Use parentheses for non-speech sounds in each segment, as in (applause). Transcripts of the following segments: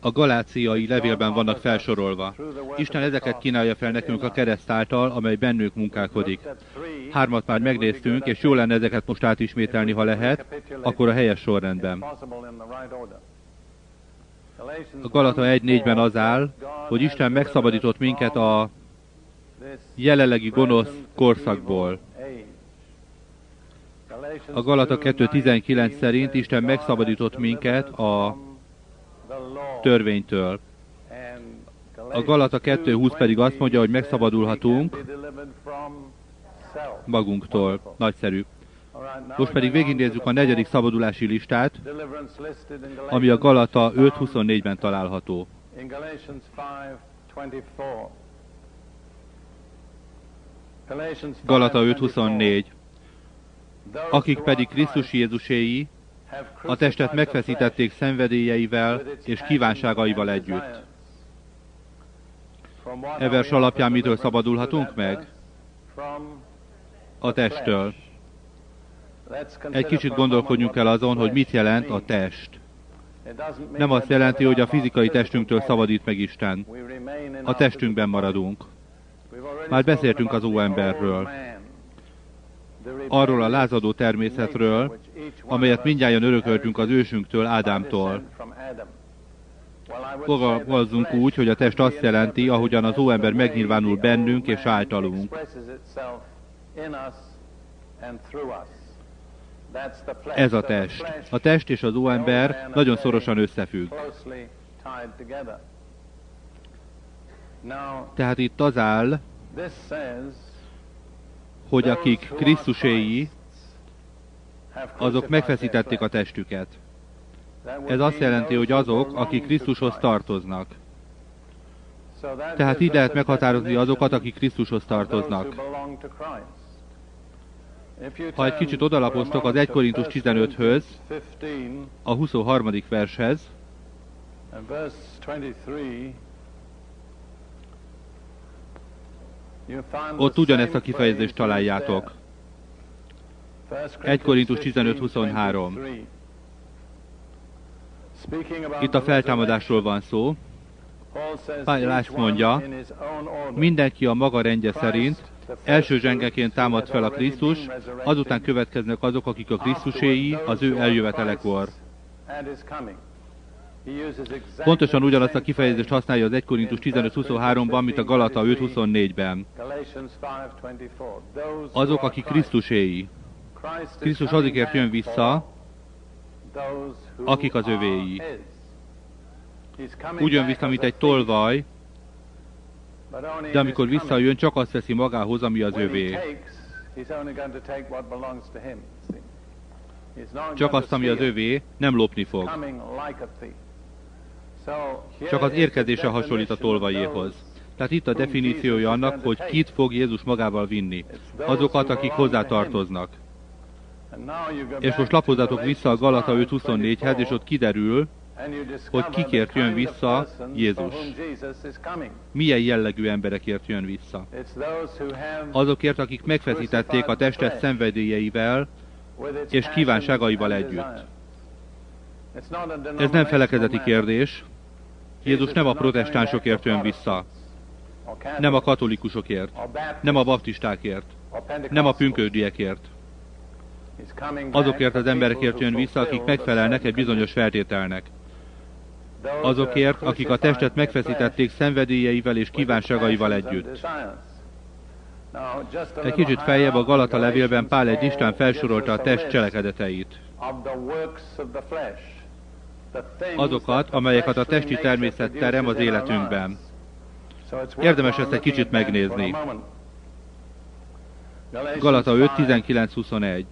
a galáciai levélben vannak felsorolva. Isten ezeket kínálja fel nekünk a kereszt által, amely bennünk munkálkodik. Hármat már megnéztünk, és jó lenne ezeket most átismételni, ha lehet, akkor a helyes sorrendben. A Galata 1.4-ben az áll, hogy Isten megszabadított minket a jelenlegi gonosz korszakból. A Galata 2.19 szerint Isten megszabadított minket a törvénytől. A Galata 2.20 pedig azt mondja, hogy megszabadulhatunk magunktól. Nagyszerű. Most pedig végignézzük a negyedik szabadulási listát, ami a Galata 5.24-ben található. Galata 5.24 Akik pedig Krisztus Jézuséi, a testet megfeszítették szenvedélyeivel és kívánságaival együtt. E vers alapján mitől szabadulhatunk meg? A testtől. Egy kicsit gondolkodjunk el azon, hogy mit jelent a test. Nem azt jelenti, hogy a fizikai testünktől szabadít meg Isten. A testünkben maradunk. Már beszéltünk az óemberről. Arról a lázadó természetről, amelyet mindjárt örököltünk az ősünktől, Ádámtól. Fogalmazzunk úgy, hogy a test azt jelenti, ahogyan az óember megnyilvánul bennünk és általunk. Ez a test. A test és az óember nagyon szorosan összefügg. Tehát itt az áll, hogy akik Krisztuséi, azok megfeszítették a testüket. Ez azt jelenti, hogy azok, akik Krisztushoz tartoznak. Tehát így lehet meghatározni azokat, akik Krisztushoz tartoznak. Ha egy kicsit odalapoztok az 1 Korintus 15-höz, a 23. vershez, ott ugyanezt a kifejezést találjátok. 1 Korintus 15-23. Itt a feltámadásról van szó. Pálás mondja, mindenki a maga rendje szerint első zsengeként támad fel a Krisztus, azután következnek azok, akik a Krisztuséi, az ő eljövetelekor. Pontosan ugyanazt a kifejezést használja az 1 Korintus 15.23-ban, mint a Galata 5.24-ben. Azok, akik Krisztuséi. Krisztus azikért jön vissza, akik az övéi. Úgy jön vissza, mint egy tolvaj, de amikor visszajön, csak azt veszi magához, ami az övé. Csak azt, ami az övé, nem lopni fog. Csak az érkezése hasonlít a tolvajéhoz. Tehát itt a definíciója annak, hogy kit fog Jézus magával vinni. Azokat, akik hozzá tartoznak. És most lapozzatok vissza a Galata 5.24-hez, és ott kiderül, hogy kikért jön vissza Jézus. Milyen jellegű emberekért jön vissza. Azokért, akik megfeszítették a testet szenvedélyeivel és kívánságaival együtt. Ez nem felekezeti kérdés. Jézus nem a protestánsokért jön vissza. Nem a katolikusokért. Nem a baptistákért. Nem a pünkösdiekért azokért az emberekért jön vissza, akik megfelelnek egy bizonyos feltételnek. Azokért, akik a testet megfeszítették szenvedélyeivel és kívánságaival együtt. Egy kicsit feljebb a Galata levélben Pál egy listán felsorolta a test cselekedeteit. Azokat, amelyeket a testi természet terem az életünkben. Érdemes ezt egy kicsit megnézni. Galata 5, 19-21.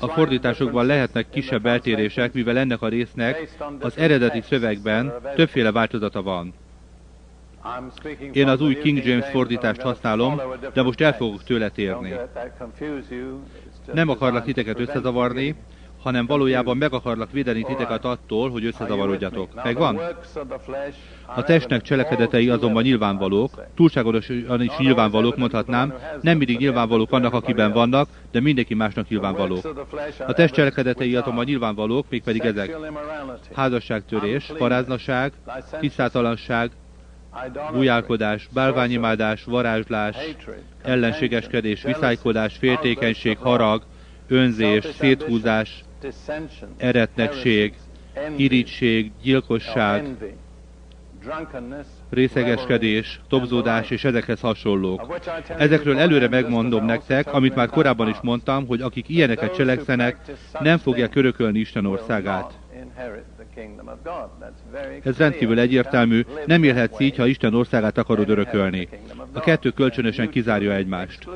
A fordításokban lehetnek kisebb eltérések, mivel ennek a résznek az eredeti szövegben többféle változata van. Én az új King James fordítást használom, de most el fogok tőle térni. Nem akarlak titeket összezavarni, hanem valójában meg akarlak védeni titeket attól, hogy összezavarodjatok. Megvan? A testnek cselekedetei azonban nyilvánvalók, túlságosan is nyilvánvalók, mondhatnám, nem mindig nyilvánvalók annak, akiben vannak, de mindenki másnak nyilvánvalók. A test cselekedetei azonban nyilvánvalók, mégpedig ezek. Házasságtörés, paráznaság, tisztátalanság, bujálkodás, bálványimádás, varázslás, ellenségeskedés, viszálykodás, féltékenység, harag, önzés, széthúzás, eretnekség, irigység, gyilkosság, részegeskedés, tobzódás és ezekhez hasonlók. Ezekről előre megmondom nektek, amit már korábban is mondtam, hogy akik ilyeneket cselekszenek, nem fogják örökölni Isten országát. Ez rendkívül egyértelmű, nem élhetsz így, ha Isten országát akarod örökölni. A kettő kölcsönösen kizárja egymást.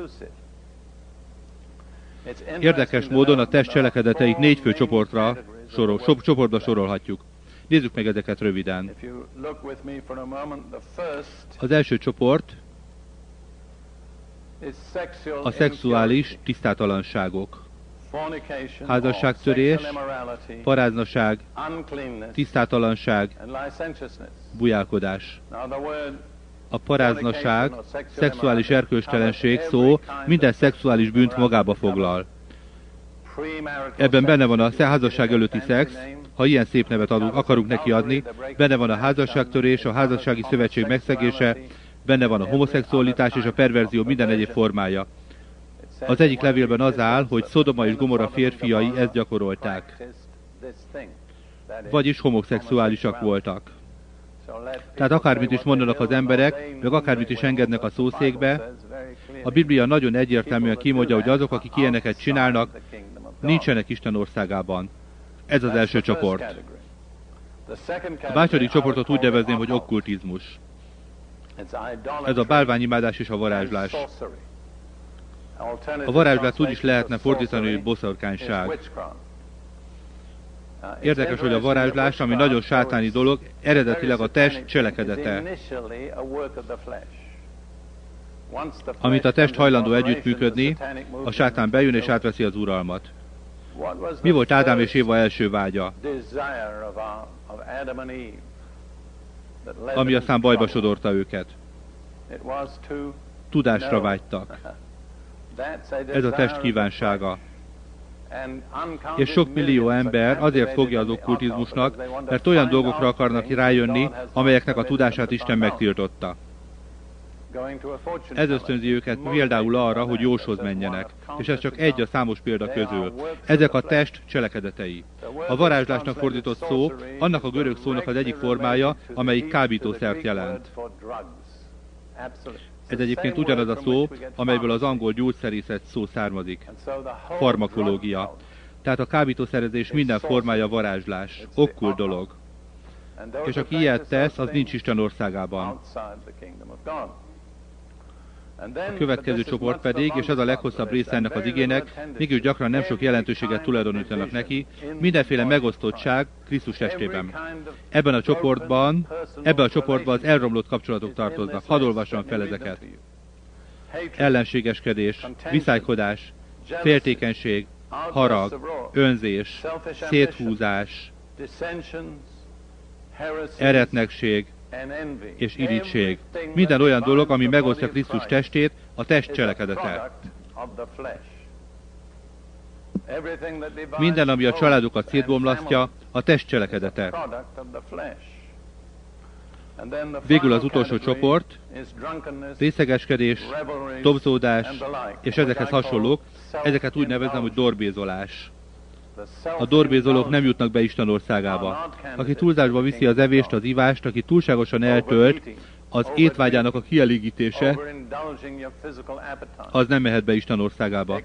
Érdekes módon a test cselekedeteit négy fő csoportra, sorol, so, csoportba sorolhatjuk. Nézzük meg ezeket röviden. Az első csoport a szexuális tisztátalanságok. Házasságtörés, paráznaság, tisztátalanság, bujálkodás. A paráznaság, szexuális erkőstelenség szó minden szexuális bűnt magába foglal. Ebben benne van a házasság előtti szex, ha ilyen szép nevet adunk, akarunk neki adni, benne van a házasságtörés, a házassági szövetség megszegése, benne van a homoszexualitás és a perverzió minden egyéb formája. Az egyik levélben az áll, hogy Szodoma és Gomora férfiai ezt gyakorolták. Vagyis homoszexuálisak voltak. Tehát akármit is mondanak az emberek, meg akármit is engednek a szószékbe, a Biblia nagyon egyértelműen kimondja, hogy azok, akik ilyeneket csinálnak, nincsenek Isten országában. Ez az első csoport. A második csoportot úgy nevezném, hogy okkultizmus. Ez a bálványimádás és a varázslás. A varázslást úgy is lehetne fordítani, hogy boszorkányság. Érdekes, hogy a varázslás, ami nagyon sátáni dolog, eredetileg a test cselekedete. Amit a test hajlandó együttműködni, a sátán bejön és átveszi az uralmat. Mi volt Ádám és Éva első vágya? Ami aztán bajba sodorta őket. Tudásra vágytak. (laughs) Ez a test kívánsága. És sok millió ember azért fogja az okkultizmusnak, mert olyan dolgokra akarnak rájönni, amelyeknek a tudását Isten megtiltotta. Ez ösztönzi őket például arra, hogy jóshoz menjenek, és ez csak egy a számos példa közül. Ezek a test cselekedetei. A varázslásnak fordított szó, annak a görög szónak az egyik formája, amelyik kábítószert jelent. Ez egyébként ugyanaz a szó, amelyből az angol gyógyszerészet szó származik. Farmakológia. Tehát a kábítószerezés minden formája varázslás. Okkul dolog. És aki ilyet tesz, az nincs Isten országában. A következő csoport pedig, és ez a leghosszabb része ennek az igének, mégis gyakran nem sok jelentőséget tulajdonítanak neki, mindenféle megosztottság Krisztus testében. Ebben a csoportban, ebben a csoportban az elromlott kapcsolatok tartoznak. Hadd olvassam fel ezeket. Ellenségeskedés, viszálykodás, féltékenység, harag, önzés, széthúzás, eretnekség, és irigység. Minden olyan dolog, ami megosztja Krisztus testét, a test cselekedete. Minden, ami a családokat szétbomlasztja, a test cselekedete. Végül az utolsó csoport, részegeskedés, dobzódás és ezekhez hasonlók, ezeket úgy nevezem, hogy dorbézolás. A dorbézolók nem jutnak be Isten országába. Aki túlzásba viszi az evést, az ivást, aki túlságosan eltölt, az étvágyának a kielégítése, az nem mehet be Isten országába.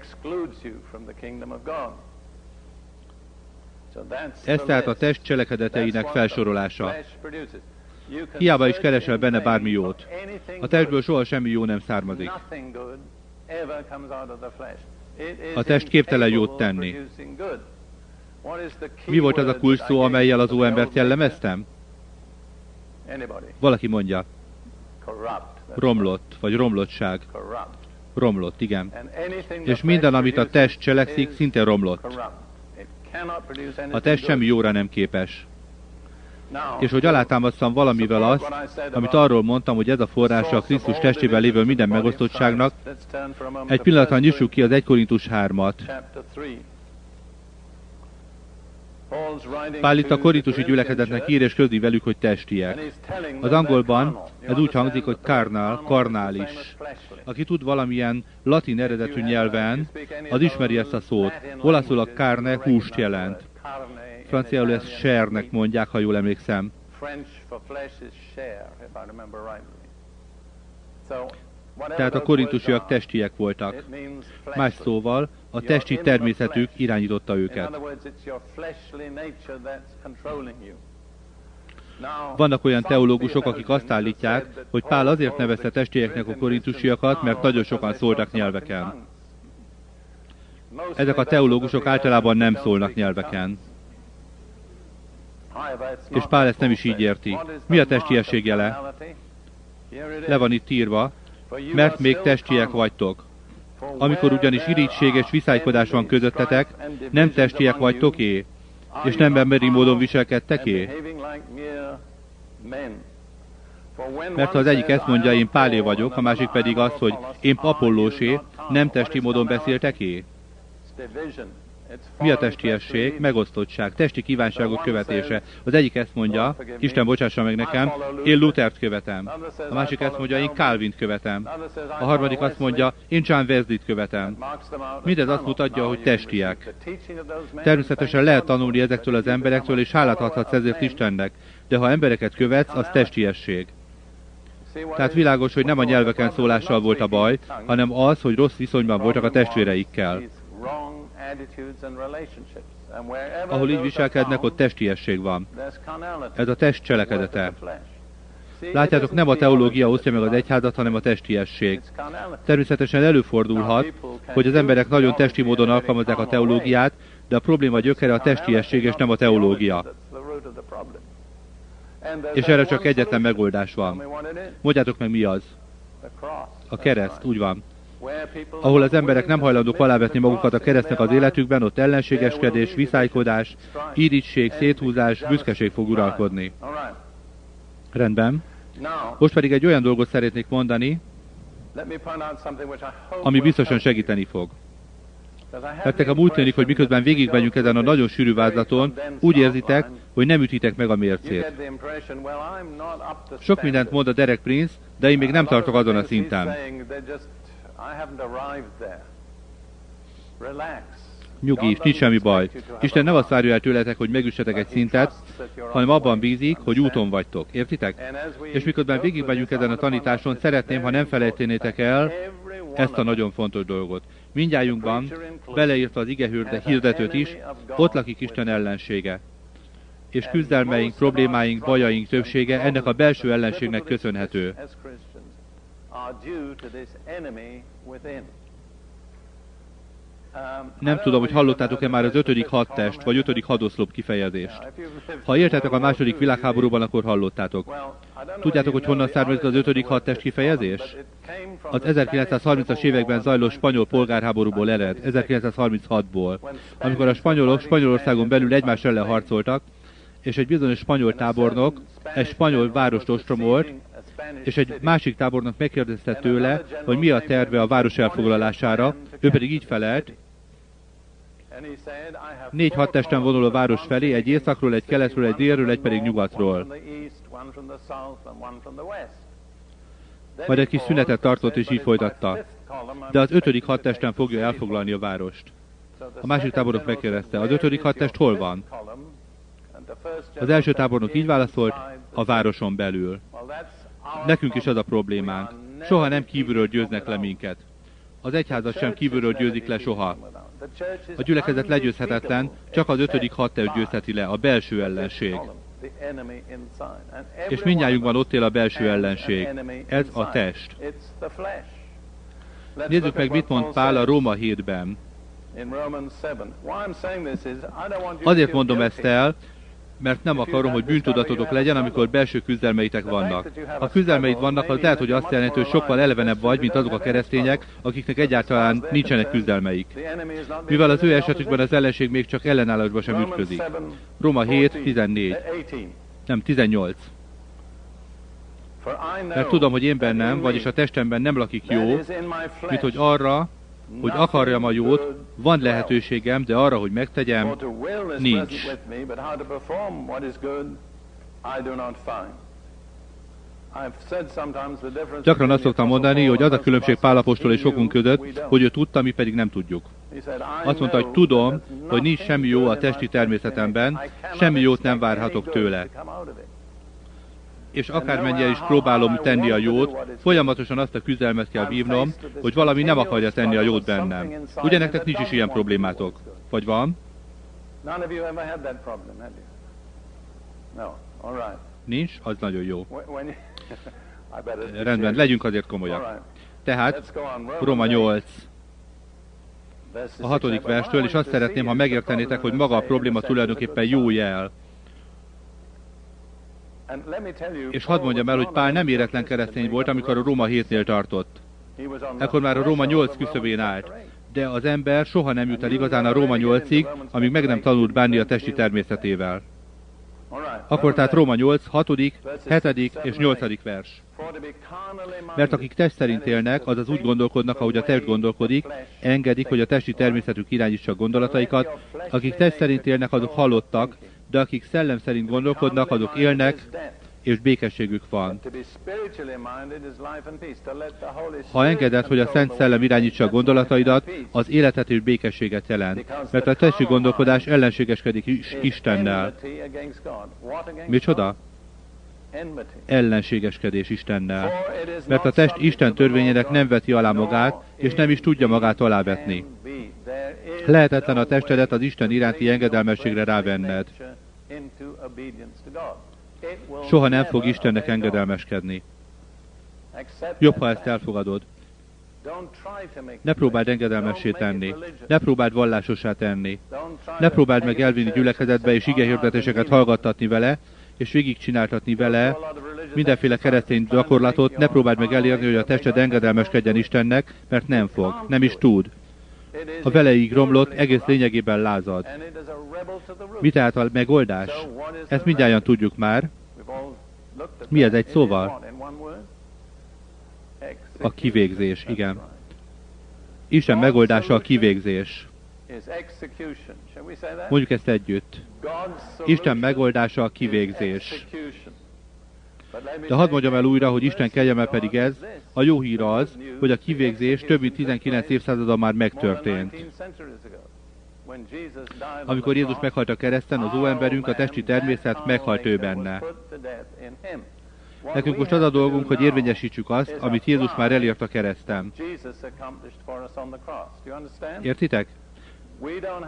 Ez tehát a test cselekedeteinek felsorolása. Hiába is keresel benne bármi jót. A testből soha semmi jó nem származik. A test képtelen jót tenni. Mi volt az a kulcs szó, amelyel az óembert jellemeztem? Valaki mondja. Romlott, vagy romlottság. Romlott, igen. És minden, amit a test cselekszik, szinte romlott. A test semmi jóra nem képes. És hogy alátámasztam valamivel azt, amit arról mondtam, hogy ez a forrása a Krisztus testében lévő minden megosztottságnak, egy pillanatra nyissuk ki az 1 Korintus 3-at. Pál a korintusi gyülekezetnek ír és közli velük, hogy testiek. Az angolban ez úgy hangzik, hogy karnál, karnális. Aki tud valamilyen latin eredetű nyelven, az ismeri ezt a szót. Olaszul a carne húst jelent. Franciául ezt sernek mondják, ha jól emlékszem. Tehát a korintusiak testiek voltak. Más szóval, a testi természetük irányította őket. Vannak olyan teológusok, akik azt állítják, hogy Pál azért nevezte testieknek a korintusiakat, mert nagyon sokan szóltak nyelveken. Ezek a teológusok általában nem szólnak nyelveken. És Pál ezt nem is így érti. Mi a testiesség jele? Le van itt írva, mert még testiek vagytok. Amikor ugyanis irítséges viszálykodás van közöttetek, nem testiek vagytok é, és nem emberi módon viselkedtek é? Mert ha az egyik ezt mondja, én Pálé vagyok, a másik pedig az, hogy én Apollósé, nem testi módon beszéltek é? Mi a testiesség? Megosztottság, testi kívánságok követése. Az egyik ezt mondja, Isten bocsássa meg nekem, én Luthert követem. A másik ezt mondja, én Calvint követem. A harmadik azt mondja, én John Wesley-t követem. Mindez azt mutatja, hogy testiek. Természetesen lehet tanulni ezektől az emberektől, és hálát adhatsz ezért Istennek, de ha embereket követsz, az testiesség. Tehát világos, hogy nem a nyelveken szólással volt a baj, hanem az, hogy rossz viszonyban voltak a testvéreikkel. Ahol így viselkednek, ott testiesség van. Ez a test cselekedete. Látjátok, nem a teológia osztja meg az egyházat, hanem a testiesség. Természetesen előfordulhat, hogy az emberek nagyon testi módon alkalmazzák a teológiát, de a probléma gyökere a testiesség és nem a teológia. És erre csak egyetlen megoldás van. Mondjátok meg, mi az? A kereszt, úgy van ahol az emberek nem hajlandók alávetni magukat a keresztnek az életükben, ott ellenségeskedés, viszálykodás, írigység, széthúzás, büszkeség fog uralkodni. Rendben. Most pedig egy olyan dolgot szeretnék mondani, ami biztosan segíteni fog. Nektek a múlt tűnik, hogy miközben végigmegyünk ezen a nagyon sűrű vázlaton, úgy érzitek, hogy nem ütitek meg a mércét. Sok mindent mond a Derek Prince, de én még nem tartok azon a szinten. Nyugi, nincs semmi baj. Isten nem azt várja el tőletek, hogy megüssetek egy szintet, hanem abban bízik, hogy úton vagytok. Értitek? És miközben végigmegyünk ezen a tanításon, szeretném, ha nem felejtenétek el ezt a nagyon fontos dolgot. Mindjájunkban, beleírta az igehürde hirdetőt is, ott lakik Isten ellensége. És küzdelmeink, problémáink, bajaink többsége ennek a belső ellenségnek köszönhető Nem tudom, hogy hallottátok-e már az ötödik hadtest, vagy ötödik hadoszlop kifejezést. Ha értetek a második világháborúban, akkor hallottátok. Tudjátok, hogy honnan származott az ötödik hadtest kifejezés? Az 1930-as években zajló spanyol polgárháborúból ered, 1936-ból, amikor a spanyolok Spanyolországon belül egymás ellen harcoltak, és egy bizonyos spanyol tábornok egy spanyol várost ostromolt, és egy másik tábornok megkérdezte tőle, hogy mi a terve a város elfoglalására, ő pedig így felelt, négy hadtesten vonul a város felé, egy északról, egy keletről, egy délről, egy pedig nyugatról. Majd egy kis szünetet tartott, és így folytatta. De az ötödik hadtesten fogja elfoglalni a várost. A másik tábornok megkérdezte, az ötödik hadtest hol van? Az első tábornok így válaszolt, a városon belül. Nekünk is az a problémánk. Soha nem kívülről győznek le minket. Az egyházat sem kívülről győzik le soha. A gyülekezet legyőzhetetlen, csak az ötödik hadtest győzheti le, a belső ellenség. És mindjárt ott él a belső ellenség. Ez a test. Nézzük meg, mit mond Pál a Róma 7-ben. Azért mondom ezt el, mert nem akarom, hogy bűntudatotok legyen, amikor belső küzdelmeitek vannak. Ha küzdelmeid vannak, az lehet, hogy azt jelenti, hogy sokkal elevenebb vagy, mint azok a keresztények, akiknek egyáltalán nincsenek küzdelmeik. Mivel az ő esetükben az ellenség még csak ellenállásba sem ütközik. Roma 7, 14. Nem, 18. Mert tudom, hogy én bennem, vagyis a testemben nem lakik jó, mint hogy arra, hogy akarjam a jót, van lehetőségem, de arra, hogy megtegyem, nincs. Gyakran azt szoktam mondani, hogy az a különbség Pálapostól és sokunk között, hogy ő tudta, mi pedig nem tudjuk. Azt mondta, hogy tudom, hogy nincs semmi jó a testi természetemben, semmi jót nem várhatok tőle és akármennyire is próbálom tenni a jót, folyamatosan azt a küzdelmet kell vívnom, hogy valami nem akarja tenni a jót bennem. Ugye nektek nincs is ilyen problémátok? Vagy van? Nincs? Az nagyon jó. (laughs) Rendben, legyünk azért komolyak. Tehát, Roma 8, a hatodik verstől, és azt szeretném, ha megértenétek, hogy maga a probléma tulajdonképpen jó jel. És hadd mondjam el, hogy Pál nem éretlen keresztény volt, amikor a Róma 7-nél tartott. Ekkor már a Róma 8 küszöbén állt. De az ember soha nem jut el igazán a Róma 8-ig, amíg meg nem tanult bánni a testi természetével. Akkor tehát Róma 8, 6., 7. és 8. vers. Mert akik test szerint élnek, azaz úgy gondolkodnak, ahogy a test gondolkodik, engedik, hogy a testi természetük irányítsa gondolataikat, akik test szerint élnek, azok halottak, de akik szellem szerint gondolkodnak, azok élnek, és békességük van. Ha engeded, hogy a Szent Szellem irányítsa a gondolataidat, az életet és békességet jelent, mert a testi gondolkodás ellenségeskedik is Istennel. Micsoda? ellenségeskedés Istennel. Mert a test Isten törvényének nem veti alá magát, és nem is tudja magát alávetni. Lehetetlen a testedet az Isten iránti engedelmességre rávenned. Soha nem fog Istennek engedelmeskedni. Jobb, ha ezt elfogadod. Ne próbáld engedelmessé tenni. Ne próbáld vallásosá tenni. Ne próbáld meg elvinni gyülekezetbe és igehirdetéseket hallgattatni vele, és végigcsináltatni vele mindenféle keresztény gyakorlatot, ne próbáld meg elérni, hogy a tested engedelmeskedjen Istennek, mert nem fog, nem is tud. A veleig romlott, egész lényegében lázad. Mi tehát a megoldás? Ezt mindjárt tudjuk már. Mi ez egy szóval? A kivégzés, igen. Isten megoldása a kivégzés. Mondjuk ezt együtt. Isten megoldása a kivégzés. De hadd mondjam el újra, hogy Isten kegyelme pedig ez, a jó hír az, hogy a kivégzés több mint 19 évszázada már megtörtént. Amikor Jézus meghalt a kereszten, az óemberünk, a testi természet meghalt ő benne. Nekünk most az a dolgunk, hogy érvényesítsük azt, amit Jézus már elért a kereszten. Értitek?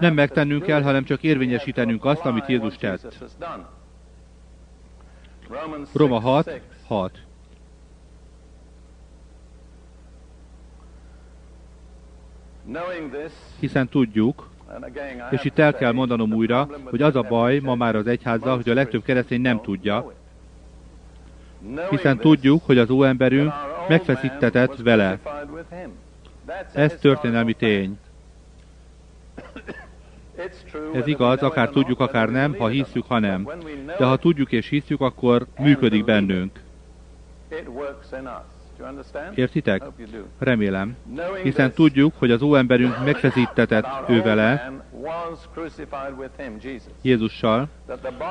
Nem megtennünk kell, hanem csak érvényesítenünk azt, amit Jézus tett. Roma 6, 6. Hiszen tudjuk, és itt el kell mondanom újra, hogy az a baj ma már az egyházzal, hogy a legtöbb keresztény nem tudja, hiszen tudjuk, hogy az óemberünk megfeszítetett vele. Ez történelmi tény. Ez igaz, akár tudjuk, akár nem, ha hiszük, ha nem. De ha tudjuk és hiszük, akkor működik bennünk. Értitek? Remélem. Hiszen tudjuk, hogy az óemberünk megfeszítetett ő vele, Jézussal,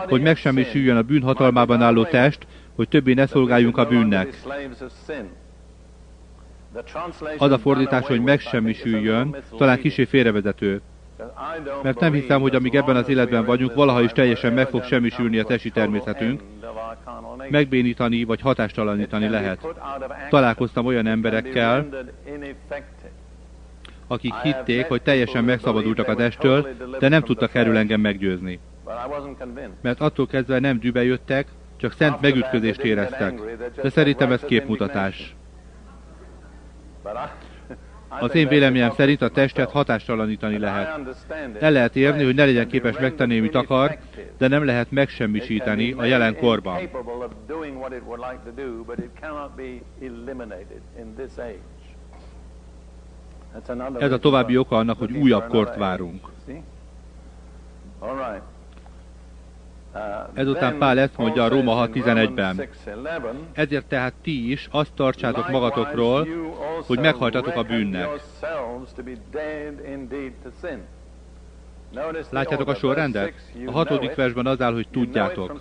hogy megsemmisüljön a bűn hatalmában álló test, hogy többé ne szolgáljunk a bűnnek. Az a fordítás, hogy megsemmisüljön, talán kisé félrevezető. Mert nem hiszem, hogy amíg ebben az életben vagyunk, valaha is teljesen meg fog semmisülni a testi természetünk, megbénítani vagy hatástalanítani lehet. Találkoztam olyan emberekkel, akik hitték, hogy teljesen megszabadultak a testtől, de nem tudtak erről engem meggyőzni. Mert attól kezdve nem dübe jöttek, csak szent megütközést éreztek. De szerintem ez képmutatás. Az én véleményem szerint a testet hatástalanítani lehet. El lehet érni, hogy ne legyen képes megtenni, amit akar, de nem lehet megsemmisíteni a jelen korban. Ez a további oka annak, hogy újabb kort várunk. Ezután Pál ezt mondja a Róma 6.11-ben. Ezért tehát ti is azt tartsátok magatokról, hogy meghaltatok a bűnnek. Látjátok a sorrendet? A hatodik versben az áll, hogy tudjátok.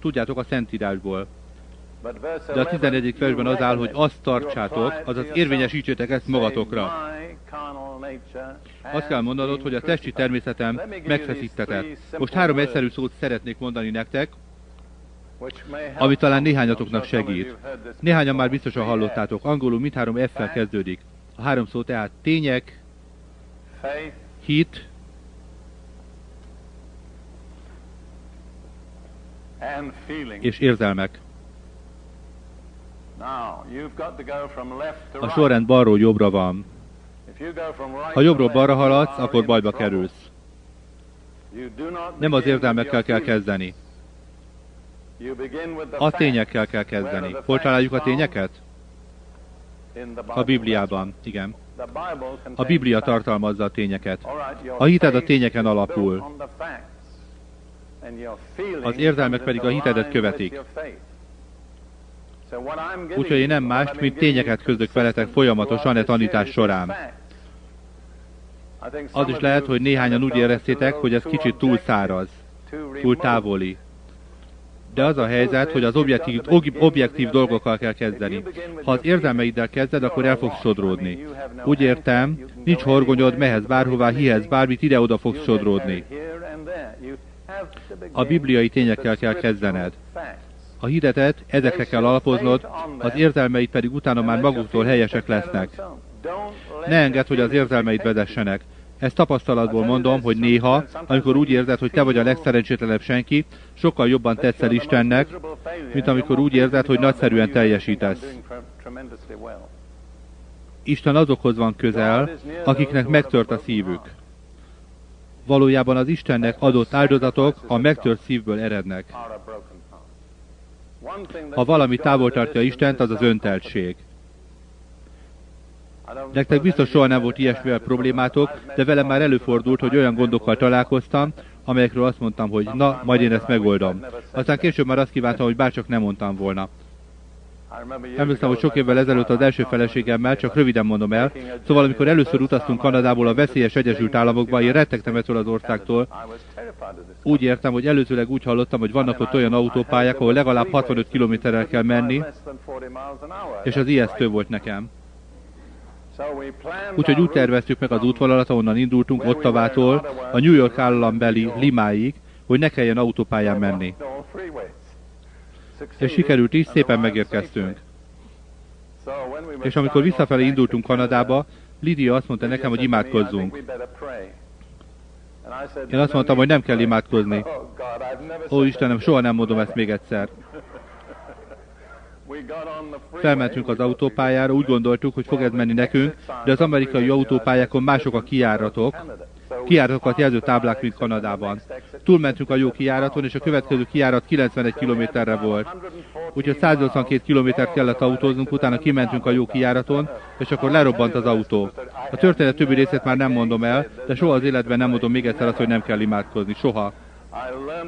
Tudjátok a Szentírásból. De a 11. versben az áll, hogy azt tartsátok, azaz érvényesítsétek ezt magatokra. Azt kell mondanod, hogy a testi természetem megfeszítetett. Most három egyszerű szót szeretnék mondani nektek, ami talán néhányatoknak segít. Néhányan már biztosan hallottátok, angolul mindhárom F-fel kezdődik. A három szó tehát tények, hit, és érzelmek. A sorrend balról jobbra van. Ha jobbról balra haladsz, akkor bajba kerülsz. Nem az érzelmekkel kell kezdeni. A tényekkel kell kezdeni. Hol találjuk a tényeket? A Bibliában, igen. A Biblia tartalmazza a tényeket. A hited a tényeken alapul. Az érzelmek pedig a hitedet követik. Úgyhogy én nem más, mint tényeket közök veletek folyamatosan e tanítás során. Az is lehet, hogy néhányan úgy éreztétek, hogy ez kicsit túl száraz, túl távoli. De az a helyzet, hogy az objektív, objektív dolgokkal kell kezdeni. Ha az érzelmeiddel kezded, akkor el fogsz sodródni. Úgy értem, nincs horgonyod, mehez bárhová, hihez bármit, ide-oda fogsz sodródni. A bibliai tényekkel kell kezdened. A hidetet ezekre kell alapoznod, az érzelmeid pedig utána már maguktól helyesek lesznek. Ne engedd, hogy az érzelmeid vezessenek. Ezt tapasztalatból mondom, hogy néha, amikor úgy érzed, hogy te vagy a legszerencsétlenebb senki, sokkal jobban tetszel Istennek, mint amikor úgy érzed, hogy nagyszerűen teljesítesz. Isten azokhoz van közel, akiknek megtört a szívük. Valójában az Istennek adott áldozatok a megtört szívből erednek. Ha valami távol tartja Istent, az az önteltség. Nektek biztos soha nem volt ilyesmivel problémátok, de velem már előfordult, hogy olyan gondokkal találkoztam, amelyekről azt mondtam, hogy na, majd én ezt megoldom. Aztán később már azt kívántam, hogy bárcsak nem mondtam volna. Emlékszem, hogy sok évvel ezelőtt az első feleségemmel, csak röviden mondom el, szóval amikor először utaztunk Kanadából a veszélyes Egyesült Államokba, én rettegtem ettől az országtól. Úgy értem, hogy előzőleg úgy hallottam, hogy vannak ott olyan autópályák, ahol legalább 65 kilométerrel kell menni, és az ijesztő volt nekem. Úgyhogy úgy terveztük meg az útvonalat, ahonnan indultunk Ottavától a New York állambeli Limáig, hogy ne kelljen autópályán menni. És sikerült is, szépen megérkeztünk. És amikor visszafelé indultunk Kanadába, Lidia azt mondta nekem, hogy imádkozzunk. Én azt mondtam, hogy nem kell imádkozni. Ó Istenem, soha nem mondom ezt még egyszer. Felmentünk az autópályára, úgy gondoltuk, hogy fog ez menni nekünk, de az amerikai autópályákon mások a kiáratok, kijáratokat jelző táblák, mint Kanadában. Túlmentünk a jó kijáraton, és a következő kijárat 91 kilométerre volt. Úgyhogy 182 kilométert kellett autóznunk, utána kimentünk a jó kijáraton, és akkor lerobbant az autó. A történet többi részét már nem mondom el, de soha az életben nem mondom még egyszer azt, hogy nem kell imádkozni. Soha.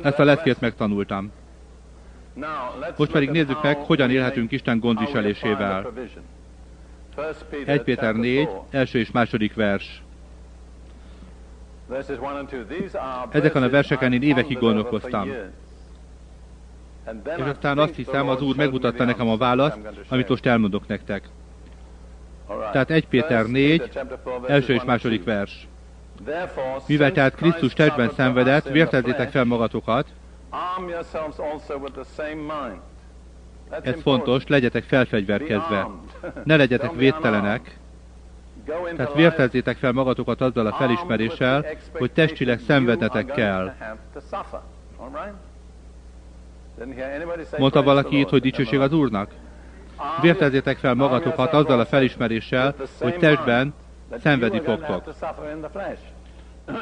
Ezt a leszkét megtanultam. Most pedig nézzük meg, hogyan élhetünk Isten gondviselésével. 1 Péter 4, első és második vers. Ezeken a verseken én évekig gondolkoztam. És aztán azt hiszem, az Úr megmutatta nekem a választ, amit most elmondok nektek. Tehát 1 Péter 4, első és második vers. Mivel tehát Krisztus testben szenvedett, vértezzétek fel magatokat, ez fontos, legyetek felfegyverkezve. (laughs) Ne legyetek védtelenek. Tehát vértezzétek fel magatokat azzal a felismeréssel, hogy testileg szenvednetek kell. Mondta valaki itt, hogy dicsőség az Úrnak? Vértezzétek fel magatokat azzal a felismeréssel, hogy testben szenvedni fogtok.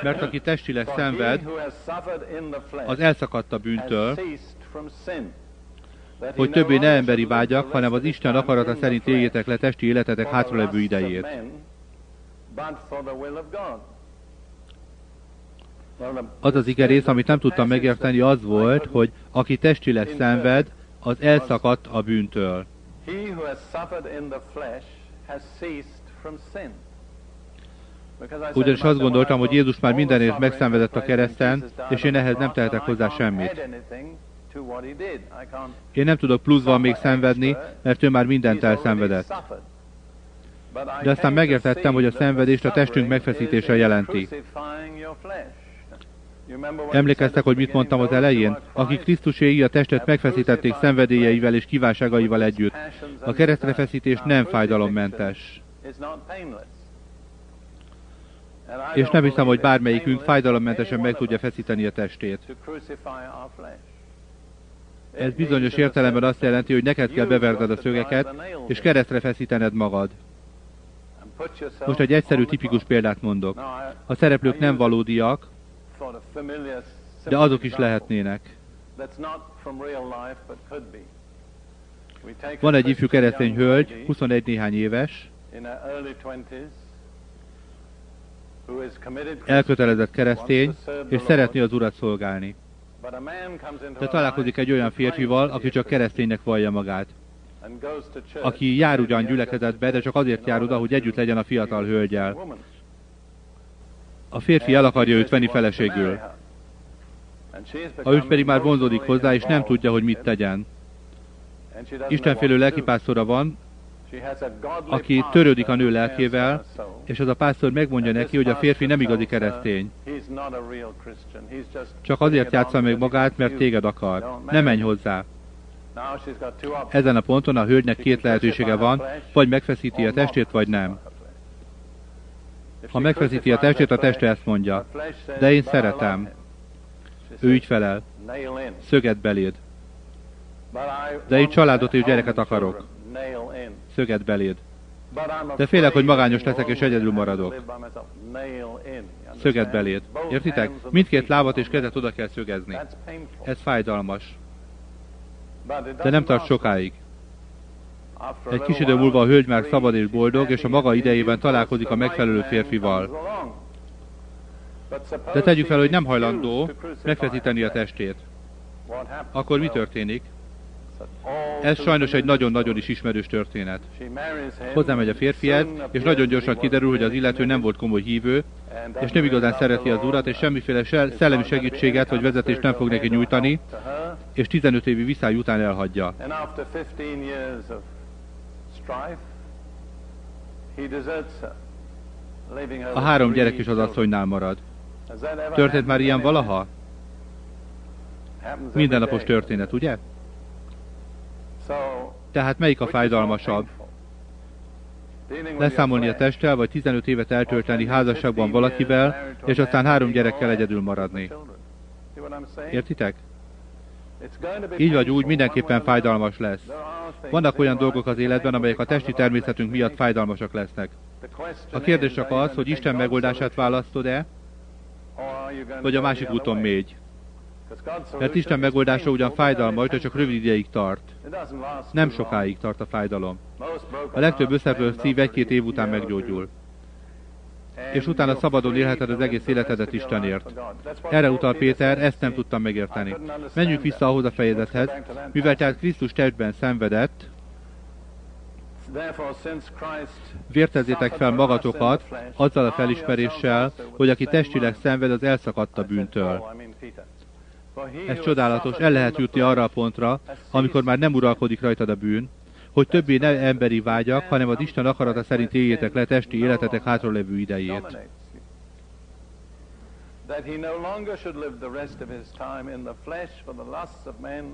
Mert aki testileg szenved, az elszakadt a bűntől, hogy többé ne emberi vágyak, hanem az Isten akarata szerint éljétek le testi életetek hátralevő idejét. Az az igerész, amit nem tudtam megérteni, az volt, hogy aki testileg szenved, az elszakadt a bűntől. Ugyanis azt gondoltam, hogy Jézus már mindenért megszenvedett a kereszten, és én ehhez nem tehetek hozzá semmit. Én nem tudok pluszban még szenvedni, mert ő már mindent elszenvedett. De aztán megértettem, hogy a szenvedést a testünk megfeszítése jelenti. Emlékeztek, hogy mit mondtam az elején? Aki Krisztuséi a testet megfeszítették szenvedélyeivel és kívánságaival együtt. A keresztrefeszítés nem fájdalommentes. És nem hiszem, hogy bármelyikünk fájdalommentesen meg tudja feszíteni a testét. Ez bizonyos értelemben azt jelenti, hogy neked kell beverned a szögeket, és keresztre feszítened magad. Most egy egyszerű, tipikus példát mondok. A szereplők nem valódiak, de azok is lehetnének. Van egy ifjú keresztény hölgy, 21 néhány éves, elkötelezett keresztény, és szeretné az Urat szolgálni. De találkozik egy olyan férfival, aki csak kereszténynek vallja magát. Aki jár ugyan gyülekezetbe, de csak azért jár oda, hogy együtt legyen a fiatal hölgyel. A férfi el akarja őt venni feleségül. A őt pedig már vonzódik hozzá, és nem tudja, hogy mit tegyen. Istenfélő lelkipásztora van, aki törődik a nő lelkével, és az a pásztor megmondja neki, hogy a férfi nem igazi keresztény. Csak azért játsza meg magát, mert téged akar. Ne menj hozzá. Ezen a ponton a hölgynek két lehetősége van, vagy megfeszíti a testét, vagy nem. Ha megfeszíti a testét, a teste ezt mondja. De én szeretem. Ő így felel. Szöget beléd. De én családot és gyereket akarok. Szöget beléd. De félek, hogy magányos leszek és egyedül maradok. Szöget beléd. Értitek? Mindkét lábat és kezet oda kell szögezni. Ez fájdalmas. De nem tart sokáig. Egy kis idő múlva a hölgy már szabad és boldog, és a maga idejében találkozik a megfelelő férfival. De tegyük fel, hogy nem hajlandó megfeszíteni a testét. Akkor mi történik? Ez sajnos egy nagyon-nagyon is ismerős történet. Hozzámegy a férfihez, és nagyon gyorsan kiderül, hogy az illető nem volt komoly hívő, és nem igazán szereti az urat, és semmiféle szellemi segítséget vagy vezetést nem fog neki nyújtani, és 15 évi viszály után elhagyja. A három gyerek is az asszonynál marad. Történt már ilyen valaha? Mindennapos történet, ugye? Tehát melyik a fájdalmasabb? Leszámolni a testtel, vagy 15 évet eltölteni házasságban valakivel, és aztán három gyerekkel egyedül maradni. Értitek? Így vagy úgy, mindenképpen fájdalmas lesz. Vannak olyan dolgok az életben, amelyek a testi természetünk miatt fájdalmasak lesznek. A kérdés csak az, hogy Isten megoldását választod-e, vagy a másik úton mégy. Mert Isten megoldása ugyan fájdalmas, de csak rövid ideig tart. Nem sokáig tart a fájdalom. A legtöbb összeplő szív egy-két év után meggyógyul. És utána szabadon élheted az egész életedet Istenért. Erre utal Péter, ezt nem tudtam megérteni. Menjünk vissza ahhoz a fejezethez, mivel tehát Krisztus testben szenvedett, Vértezzétek fel magatokat azzal a felismeréssel, hogy aki testileg szenved, az elszakadt a bűntől. Ez csodálatos, el lehet jutni arra a pontra, amikor már nem uralkodik rajtad a bűn, hogy többé nem emberi vágyak, hanem az Isten akarata szerint éljétek le testi életetek hátralevő idejét. That he no longer should live the rest of his time in the flesh for the lusts of men,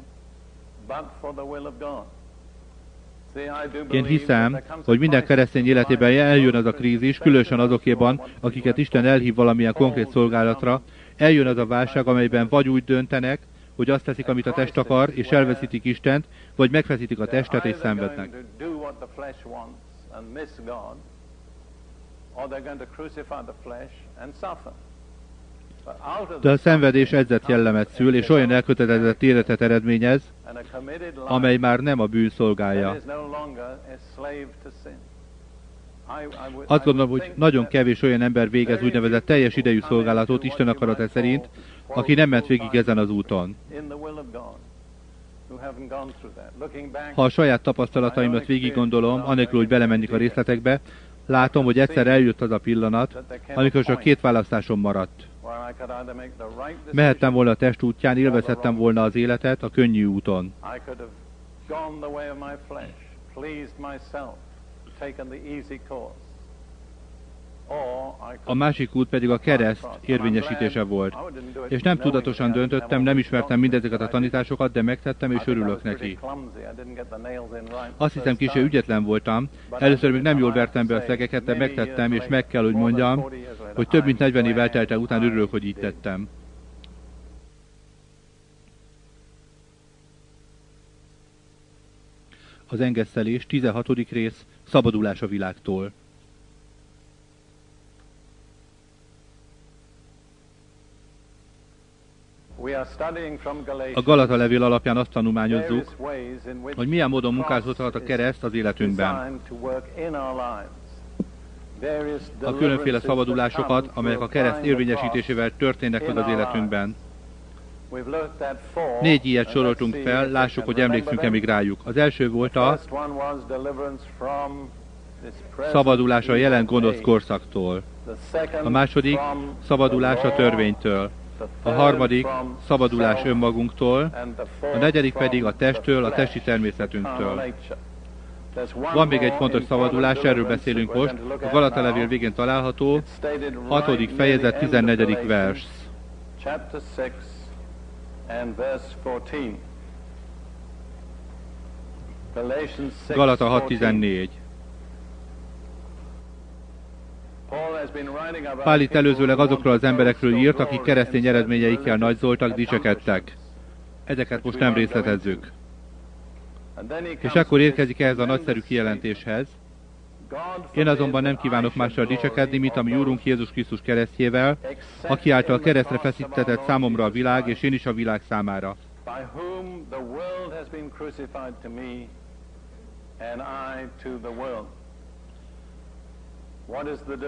but for the will of God. Én hiszem, hogy minden keresztény életében eljön az a krízis, különösen azokéban, akiket Isten elhív valamilyen konkrét szolgálatra, eljön az a válság, amelyben vagy úgy döntenek, hogy azt teszik, amit a test akar, és elveszítik Istent, vagy megfeszítik a testet és szenvednek. De a szenvedés edzett jellemet szül, és olyan elkötelezett életet eredményez, amely már nem a bűn szolgálja. Azt gondolom, hogy nagyon kevés olyan ember végez úgynevezett teljes idejű szolgálatot Isten akarata szerint, aki nem ment végig ezen az úton. Ha a saját tapasztalataimat végig gondolom, anélkül, hogy belemenjük a részletekbe, látom, hogy egyszer eljött az a pillanat, amikor csak két választásom maradt. Mehettem volna a test útján, élvezhettem volna az életet a könnyű úton. A másik út pedig a kereszt érvényesítése volt. És nem tudatosan döntöttem, nem ismertem mindezeket a tanításokat, de megtettem és örülök neki. Azt hiszem kicsi ügyetlen voltam. Először még nem jól vertem be a szegeket, de megtettem, és meg kell, hogy mondjam, hogy több mint 40 év eltelte után örülök, hogy így tettem. Az engesztelés 16. rész Szabadulás a világtól. A Galata levél alapján azt tanulmányozzuk, hogy milyen módon munkálkodhat a kereszt az életünkben. A különféle szabadulásokat, amelyek a kereszt érvényesítésével történnek meg az életünkben. Négy ilyet soroltunk fel, lássuk, hogy emlékszünk-e még rájuk. Az első volt a szabadulás a jelen gonosz korszaktól. A második szabadulás a törvénytől a harmadik szabadulás önmagunktól, a negyedik pedig a testtől, a testi természetünktől. Van még egy fontos szabadulás, erről beszélünk most, a Galata levél végén található, 6. fejezet, 14. vers. Galata 6.14 Pál itt előzőleg azokról az emberekről írt, akik keresztény eredményeikkel nagyzoltak, dicsekedtek. Ezeket most nem részletezzük. És akkor érkezik ehhez a nagyszerű kijelentéshez. Én azonban nem kívánok mással dicsekedni, mint ami Úrunk Jézus Krisztus keresztjével, aki által keresztre feszítetett számomra a világ, és én is a világ számára.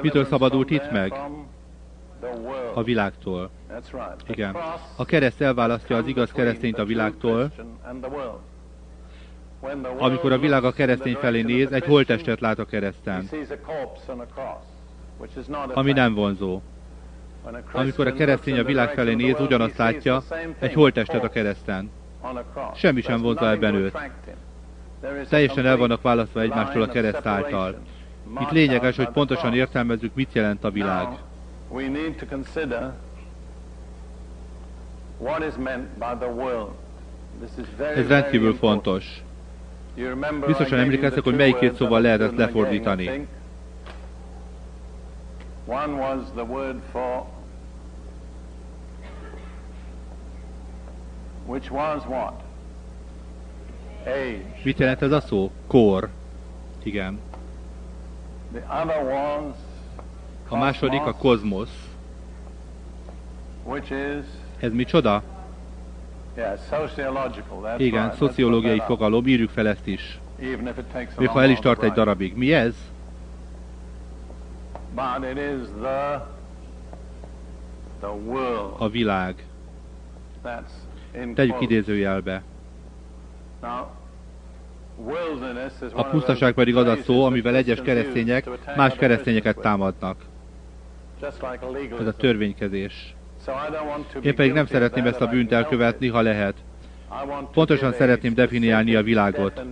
Mitől szabadult itt meg? A világtól. Igen. A kereszt elválasztja az igaz keresztényt a világtól. Amikor a világ a keresztény felé néz, egy holtestet lát a kereszten, ami nem vonzó. Amikor a keresztény a világ felé néz, ugyanazt látja, egy holtestet a kereszten. Semmi sem vonza ebben őt. Teljesen el vannak választva egymástól a kereszt által. Itt lényeges, hogy pontosan értelmezzük, mit jelent a világ. Ez rendkívül fontos. Biztosan emlékeztek, hogy melyik két szóval lehet ezt lefordítani. One was the word for which was what? Age. Mit jelent ez a szó? Kor. Igen. A második a kozmosz. Ez micsoda? Igen, szociológiai fogalom, írjuk fel ezt is. Még ha el is tart egy darabig. Mi ez? A világ. Tegyük idézőjelbe. A pusztaság pedig az a szó, amivel egyes keresztények más keresztényeket támadnak. Ez a törvénykezés. Én pedig nem szeretném ezt a bűnt elkövetni, ha lehet. Pontosan szeretném definiálni a világot.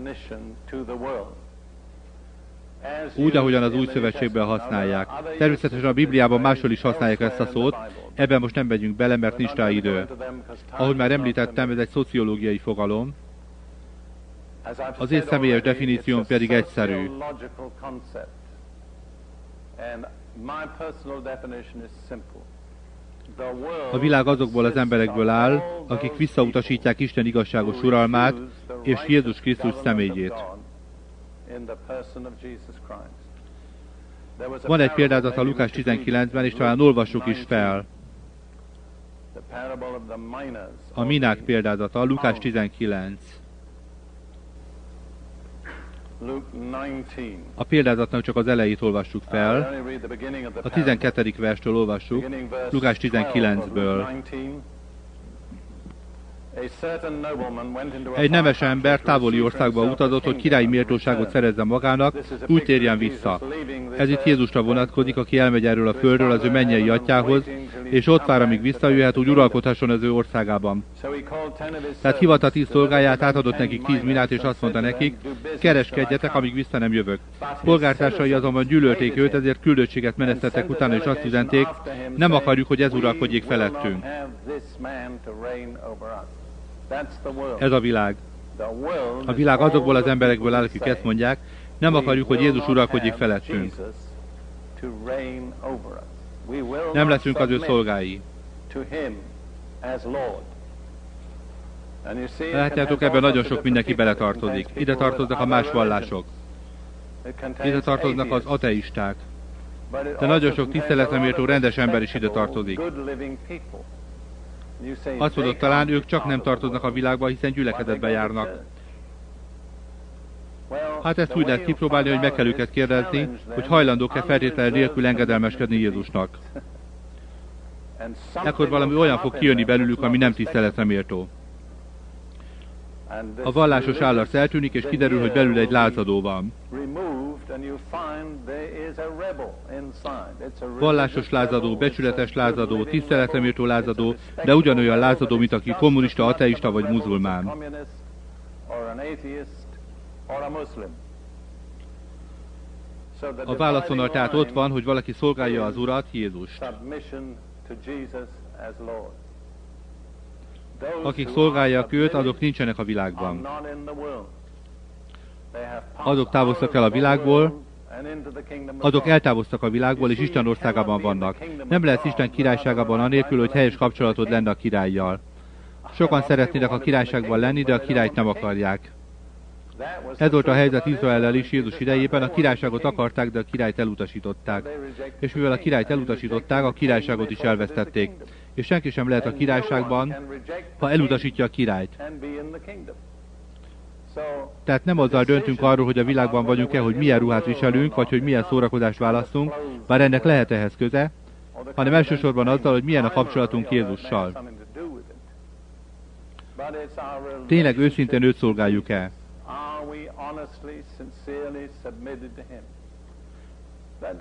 Úgy, ahogyan az új szövetségben használják. Természetesen a Bibliában máshol is használják ezt a szót, ebben most nem megyünk bele, mert nincs rá idő. Ahogy már említettem, ez egy szociológiai fogalom, az én személyes definícióm pedig egyszerű. A világ azokból az emberekből áll, akik visszautasítják Isten igazságos uralmát és Jézus Krisztus személyét. Van egy példázat a Lukás 19-ben, és talán olvassuk is fel. A minák példázata, Lukás 19. A példázatnak csak az elejét olvassuk fel. A 12. verstől olvassuk, Lukás 19-ből. Egy nemes ember távoli országba utazott, hogy királyi méltóságot szerezzen magának, úgy térjen vissza. Ez itt Jézusra vonatkozik, aki elmegy erről a földről az ő mennyei atyához, és ott vár, amíg visszajöhet, úgy uralkodhasson az ő országában. Tehát hivatta tíz szolgáját, átadott nekik tíz minát, és azt mondta nekik, kereskedjetek, amíg vissza nem jövök. Polgártársai azonban gyűlölték őt, ezért küldöttséget menesztettek utána, és azt üzenték, nem akarjuk, hogy ez uralkodjék felettünk. Ez a világ. A világ azokból az emberekből áll, akik ezt mondják, nem akarjuk, hogy Jézus uralkodjék felettünk. Nem leszünk az ő szolgái. Látjátok, ebben nagyon sok mindenki beletartozik. Ide tartoznak a más vallások. Ide tartoznak az ateisták. De nagyon sok tiszteletre méltó rendes ember is ide tartozik. Azt mondod, talán ők csak nem tartoznak a világba, hiszen gyülekezetbe járnak. Hát ezt úgy lehet kipróbálni, hogy meg kell őket kérdezni, hogy hajlandók-e feltétlenül nélkül engedelmeskedni Jézusnak. Ekkor valami olyan fog kijönni belőlük, ami nem tiszteletre méltó. A vallásos állarc eltűnik, és kiderül, hogy belül egy lázadó van. Vallásos lázadó, becsületes lázadó, tiszteletre méltó lázadó, de ugyanolyan lázadó, mint aki kommunista, ateista vagy muzulmán. A válaszvonal tehát ott van, hogy valaki szolgálja az Urat, Jézust. Akik szolgálják őt, azok nincsenek a világban. Azok távoztak el a világból, azok eltávoztak a világból, és Isten országában vannak. Nem lehet Isten királyságában anélkül, hogy helyes kapcsolatod lenne a királlyal. Sokan szeretnének a királyságban lenni, de a királyt nem akarják. Ez volt a helyzet Izraellel is Jézus idejében, a királyságot akarták, de a királyt elutasították. És mivel a királyt elutasították, a királyságot is elvesztették. És senki sem lehet a királyságban, ha elutasítja a királyt. Tehát nem azzal döntünk arról, hogy a világban vagyunk-e, hogy milyen ruhát viselünk, vagy hogy milyen szórakozást választunk, bár ennek lehet ehhez köze, hanem elsősorban azzal, hogy milyen a kapcsolatunk Jézussal. Tényleg őszintén őt szolgáljuk el.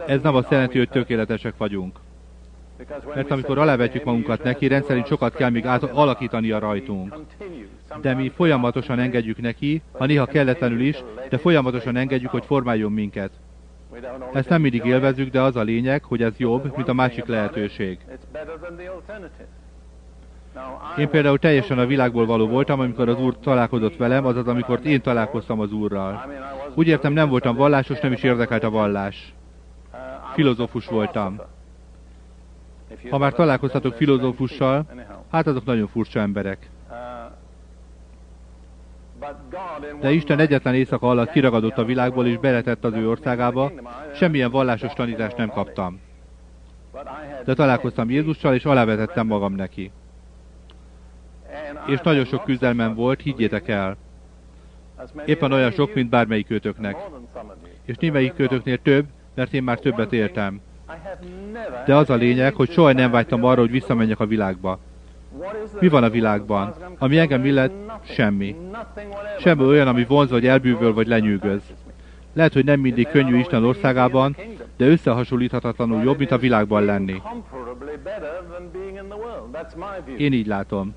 Ez nem azt jelenti, hogy tökéletesek vagyunk. Mert amikor alávetjük magunkat neki, rendszerint sokat kell még alakítania rajtunk. De mi folyamatosan engedjük neki, ha néha kelletlenül is, de folyamatosan engedjük, hogy formáljon minket. Ezt nem mindig élvezzük, de az a lényeg, hogy ez jobb, mint a másik lehetőség. Én például teljesen a világból való voltam, amikor az Úr találkozott velem, azaz amikor én találkoztam az Úrral. Úgy értem, nem voltam vallásos, nem is érdekelt a vallás. Filozófus voltam. Ha már találkoztatok filozófussal, hát azok nagyon furcsa emberek. De Isten egyetlen éjszaka alatt kiragadott a világból és beletett az ő országába, semmilyen vallásos tanítást nem kaptam. De találkoztam Jézussal, és alávetettem magam neki. És nagyon sok küzdelmem volt, higgyétek el. Éppen olyan sok, mint bármelyik kötöknek. És némelyik kötöknél több, mert én már többet értem. De az a lényeg, hogy soha nem vágytam arra, hogy visszamenjek a világba. Mi van a világban? Ami engem illet, semmi. Semmi olyan, ami vonz, vagy elbűvöl, vagy lenyűgöz. Lehet, hogy nem mindig könnyű Isten országában, de összehasonlíthatatlanul jobb, mint a világban lenni. Én így látom.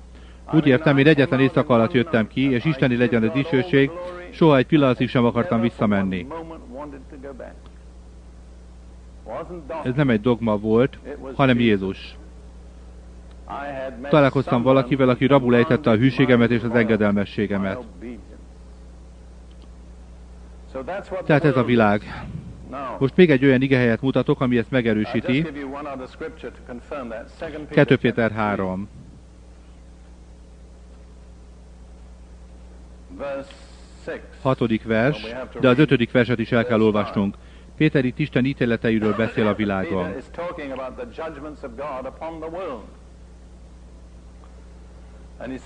Úgy értem, én egyetlen éjszaka alatt jöttem ki, és Isteni legyen az dicsőség, soha egy pillanatig sem akartam visszamenni. Ez nem egy dogma volt, hanem Jézus. Találkoztam valakivel, aki rabul ejtette a hűségemet és az engedelmességemet. Tehát ez a világ. Most még egy olyan igehelyet mutatok, ami ezt megerősíti. 2 Péter 3. Hatodik vers, de az ötödik verset is el kell olvasnunk. Péter itt Isten ítéleteiről beszél a világon.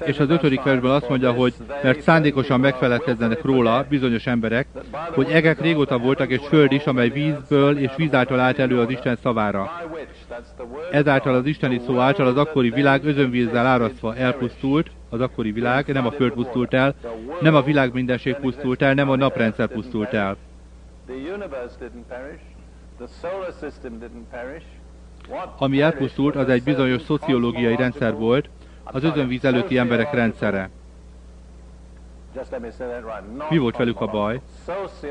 És az ötödik versben azt "For mondja, hogy mert szándékosan megfeledkezzenek róla bizonyos emberek, hogy egek régóta voltak, és föld is, amely vízből és víz által állt elő az Isten szavára. Ezáltal az isteni szó által az akkori világ özönvízzel árasztva elpusztult, az akkori világ, nem a föld pusztult el, nem a világ mindenség pusztult el, nem a naprendszer pusztult el. Ami elpusztult, az egy bizonyos szociológiai rendszer volt, az özönvíz előtti emberek rendszere. Mi volt velük a baj?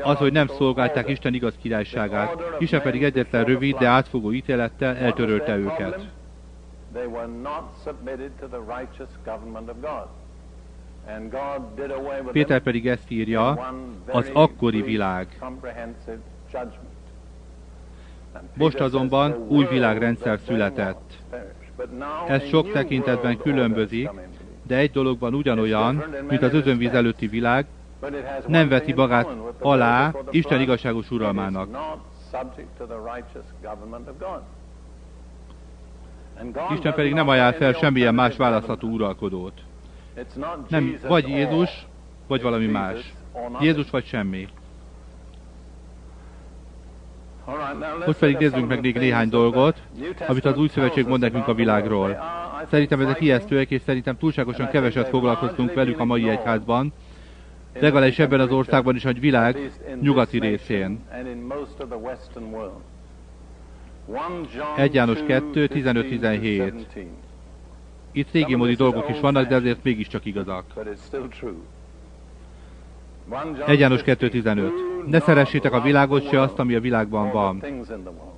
Az, hogy nem szolgálták. Isten igaz királyságát, Isten pedig egyetlen rövid, de átfogó ítélettel eltörölte őket. They were not submitted to the righteous government of God. And God did away with Péter pedig ezt írja, az akkori világ. Most azonban says, "The új világrendszer született. Ez sok tekintetben különbözik, de egy dologban ugyanolyan, mint az özönvíz előtti világ, nem veti magát alá Isten igazságos uralmának. Isten pedig nem ajánl fel semmilyen más választható uralkodót. Nem, vagy Jézus, vagy valami más. Jézus vagy semmi. Most pedig nézzünk meg még néhány dolgot, amit az Új Szövetség mond nekünk a világról. Szerintem ezek ijesztőek, és szerintem túlságosan keveset foglalkoztunk velük a mai egyházban, legalábbis ebben az országban is, a világ nyugati részén. nation and in most of the Western world. 1 John 1 János 2, 2, 15-17. 17. Itt régi módi dolgok is vannak, de azért mégiscsak igazak. But it's still true. 1 John 1 János 15, 2.15. "Do Ne szeressétek a világot, se azt, ami a világban van. things in the world."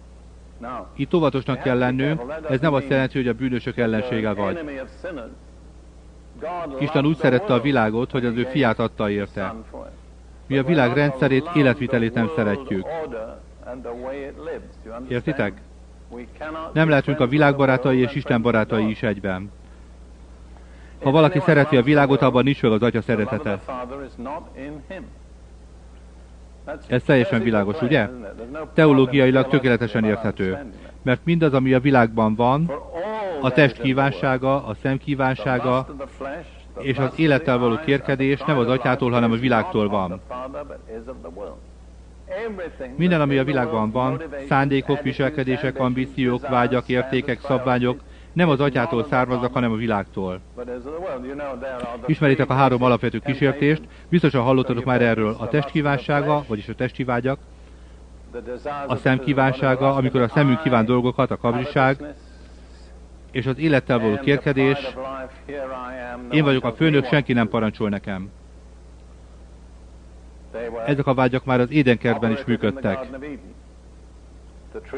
Now, Itt óvatosnak kell lennünk, ez nem azt jelenti, hogy a bűnösök ellensége vagy. Isten úgy szerette a világot, hogy az ő fiát adta érte. Mi a világ rendszerét, életvitelét nem szeretjük. Értitek? Nem lehetünk a világ barátai és Isten barátai is egyben. Ha valaki szereti a világot, abban nincs meg az Atya szeretete. Ez teljesen világos, ugye? Teológiailag tökéletesen érthető. Mert mindaz, ami a világban van, a test kívánsága, a szem kívánsága és az élettel való kérkedés nem az atyától, hanem a világtól van. Minden, ami a világban van, szándékok, viselkedések, ambíciók, vágyak, értékek, szabványok nem az atyától származnak, hanem a világtól. Ismeritek a három alapvető kísértést, biztosan hallottatok már erről. A the test lust of the kívánsága, flesh, vagyis a testi vágyak, a of szem the kívánsága, lust of amikor a szemünk kíván dolgokat, a covetousness, és az élettel való kérkedés. Én vagyok a főnök, senki nem parancsol nekem. Ezek a vágyak már az édenkertben is működtek.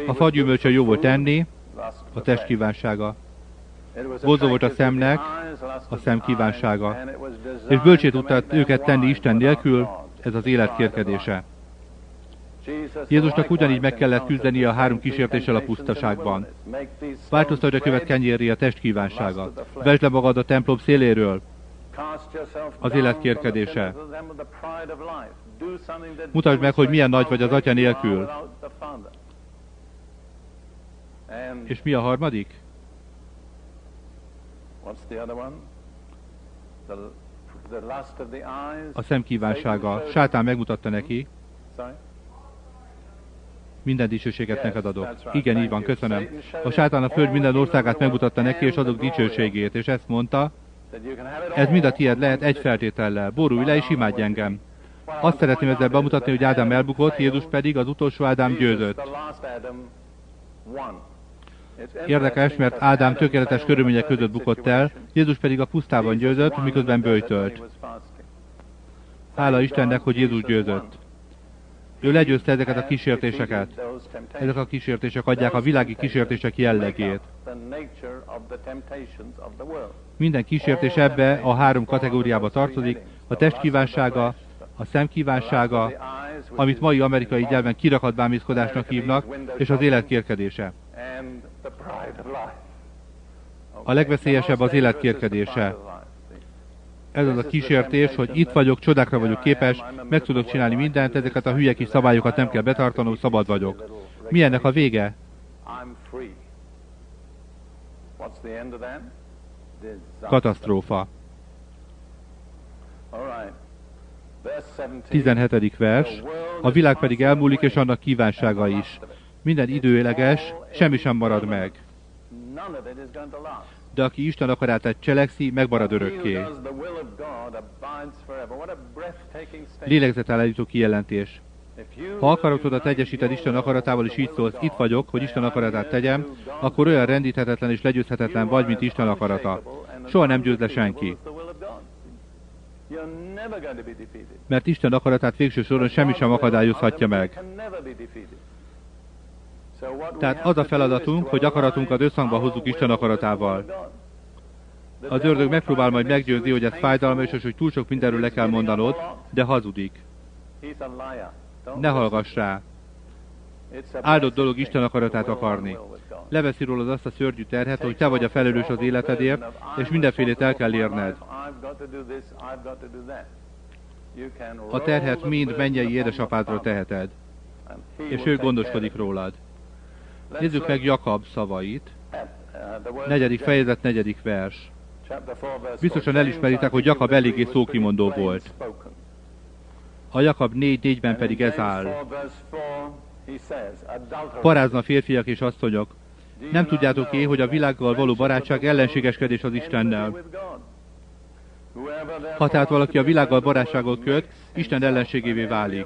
A was fa good gyümölcse for jó volt enni, a test kívánsága, Vonzó volt a szemnek, a szem kívánsága. és bölcsé to tudta őket tenni Isten nélkül, ez az élet kérkedése. Jézusnak ugyanígy meg kellett küzdenie a három kísértéssel a pusztaságban. Változtatj a követ kenyérré a test kívánsága. Vesd le magad a templom széléről. az élet kérkedése. Mutasd meg, hogy milyen nagy vagy az Atya nélkül. És mi a harmadik? what's the other one? The, the lust of the eyes. A szem kívánsága. Sátán megmutatta neki, Sorry? minden dicsőséget neked adok. Igen, így van, köszönöm. A sátán a föld minden országát megmutatta neki, és azok dicsőségét, és ezt mondta, ez mind a tied lehet egy feltétellel. Borulj le és imádj engem. Azt szeretném ezzel bemutatni, hogy Ádám elbukott, Jézus pedig az utolsó Ádám győzött. Érdekes, mert Ádám tökéletes körülmények között bukott el, Jézus pedig a pusztában győzött, miközben bőjtölt. Hála Istennek, hogy Jézus győzött. Ő legyőzte ezeket a kísértéseket. Ezek a kísértések adják a világi kísértések jellegét. Minden kísértés ebbe a három kategóriába tartozik, a test kívánsága, a szem kívánsága, amit mai amerikai nyelven kirakat bámészkodásnak hívnak, és az élet kérkedése. A legveszélyesebb az élet kérkedése. Ez az a kísértés, hogy itt vagyok, csodákra vagyok képes, meg tudok csinálni mindent, ezeket a hülye kis szabályokat nem kell betartanom, szabad vagyok. Mi ennek a vége? Katasztrófa. 17. vers. A világ pedig elmúlik, és annak kívánsága is. Minden időleges, semmi sem marad meg. De aki Isten akaratát cselekszi, megmarad örökké. Lélegzetállító kijelentés. Ha akaratodat egyesíted Isten akaratával, és így szólsz, itt vagyok, hogy Isten akaratát tegyem, akkor olyan rendíthetetlen és legyőzhetetlen vagy, mint Isten akarata. Soha nem győz le senki. Mert Isten akaratát végső soron semmi sem akadályozhatja meg. Tehát az a feladatunk, hogy akaratunkat összhangba hozzuk Isten akaratával. Az ördög megpróbál majd meggyőzni, hogy ez fájdalmas, és hogy túl sok mindenről le kell mondanod, de hazudik. Ne hallgass rá. Áldott dolog Isten akaratát akarni. Leveszi rólad azt a szörnyű terhet, hogy te vagy a felelős az életedért, és mindenfélét el kell érned. A terhet mind mennyei édesapádra teheted, és ő gondoskodik rólad. Nézzük meg Jakab szavait. Negyedik fejezet, negyedik vers. Biztosan elismeritek, hogy Jakab eléggé szókimondó volt. A Jakab 4.4-ben pedig ez áll. Parázna férfiak és asszonyok. Nem tudjátok én, hogy a világgal való barátság ellenségeskedés az Istennel. Ha tehát valaki a világgal barátságot köt, Isten ellenségévé válik.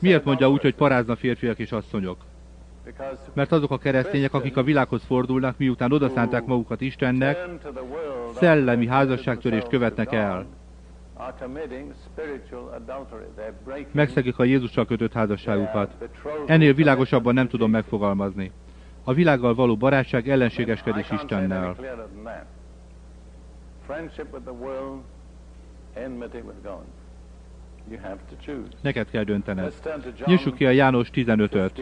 Miért mondja úgy, hogy parázna férfiak és asszonyok? Mert azok a keresztények, akik a világhoz fordulnak, miután odaszánták magukat Istennek, szellemi házasságtörést követnek el. Megszegik a Jézussal kötött házasságukat. Ennél világosabban nem tudom megfogalmazni. A világgal való barátság ellenségeskedés Istennel. Neked kell döntened. Nyissuk ki a János 15-öt.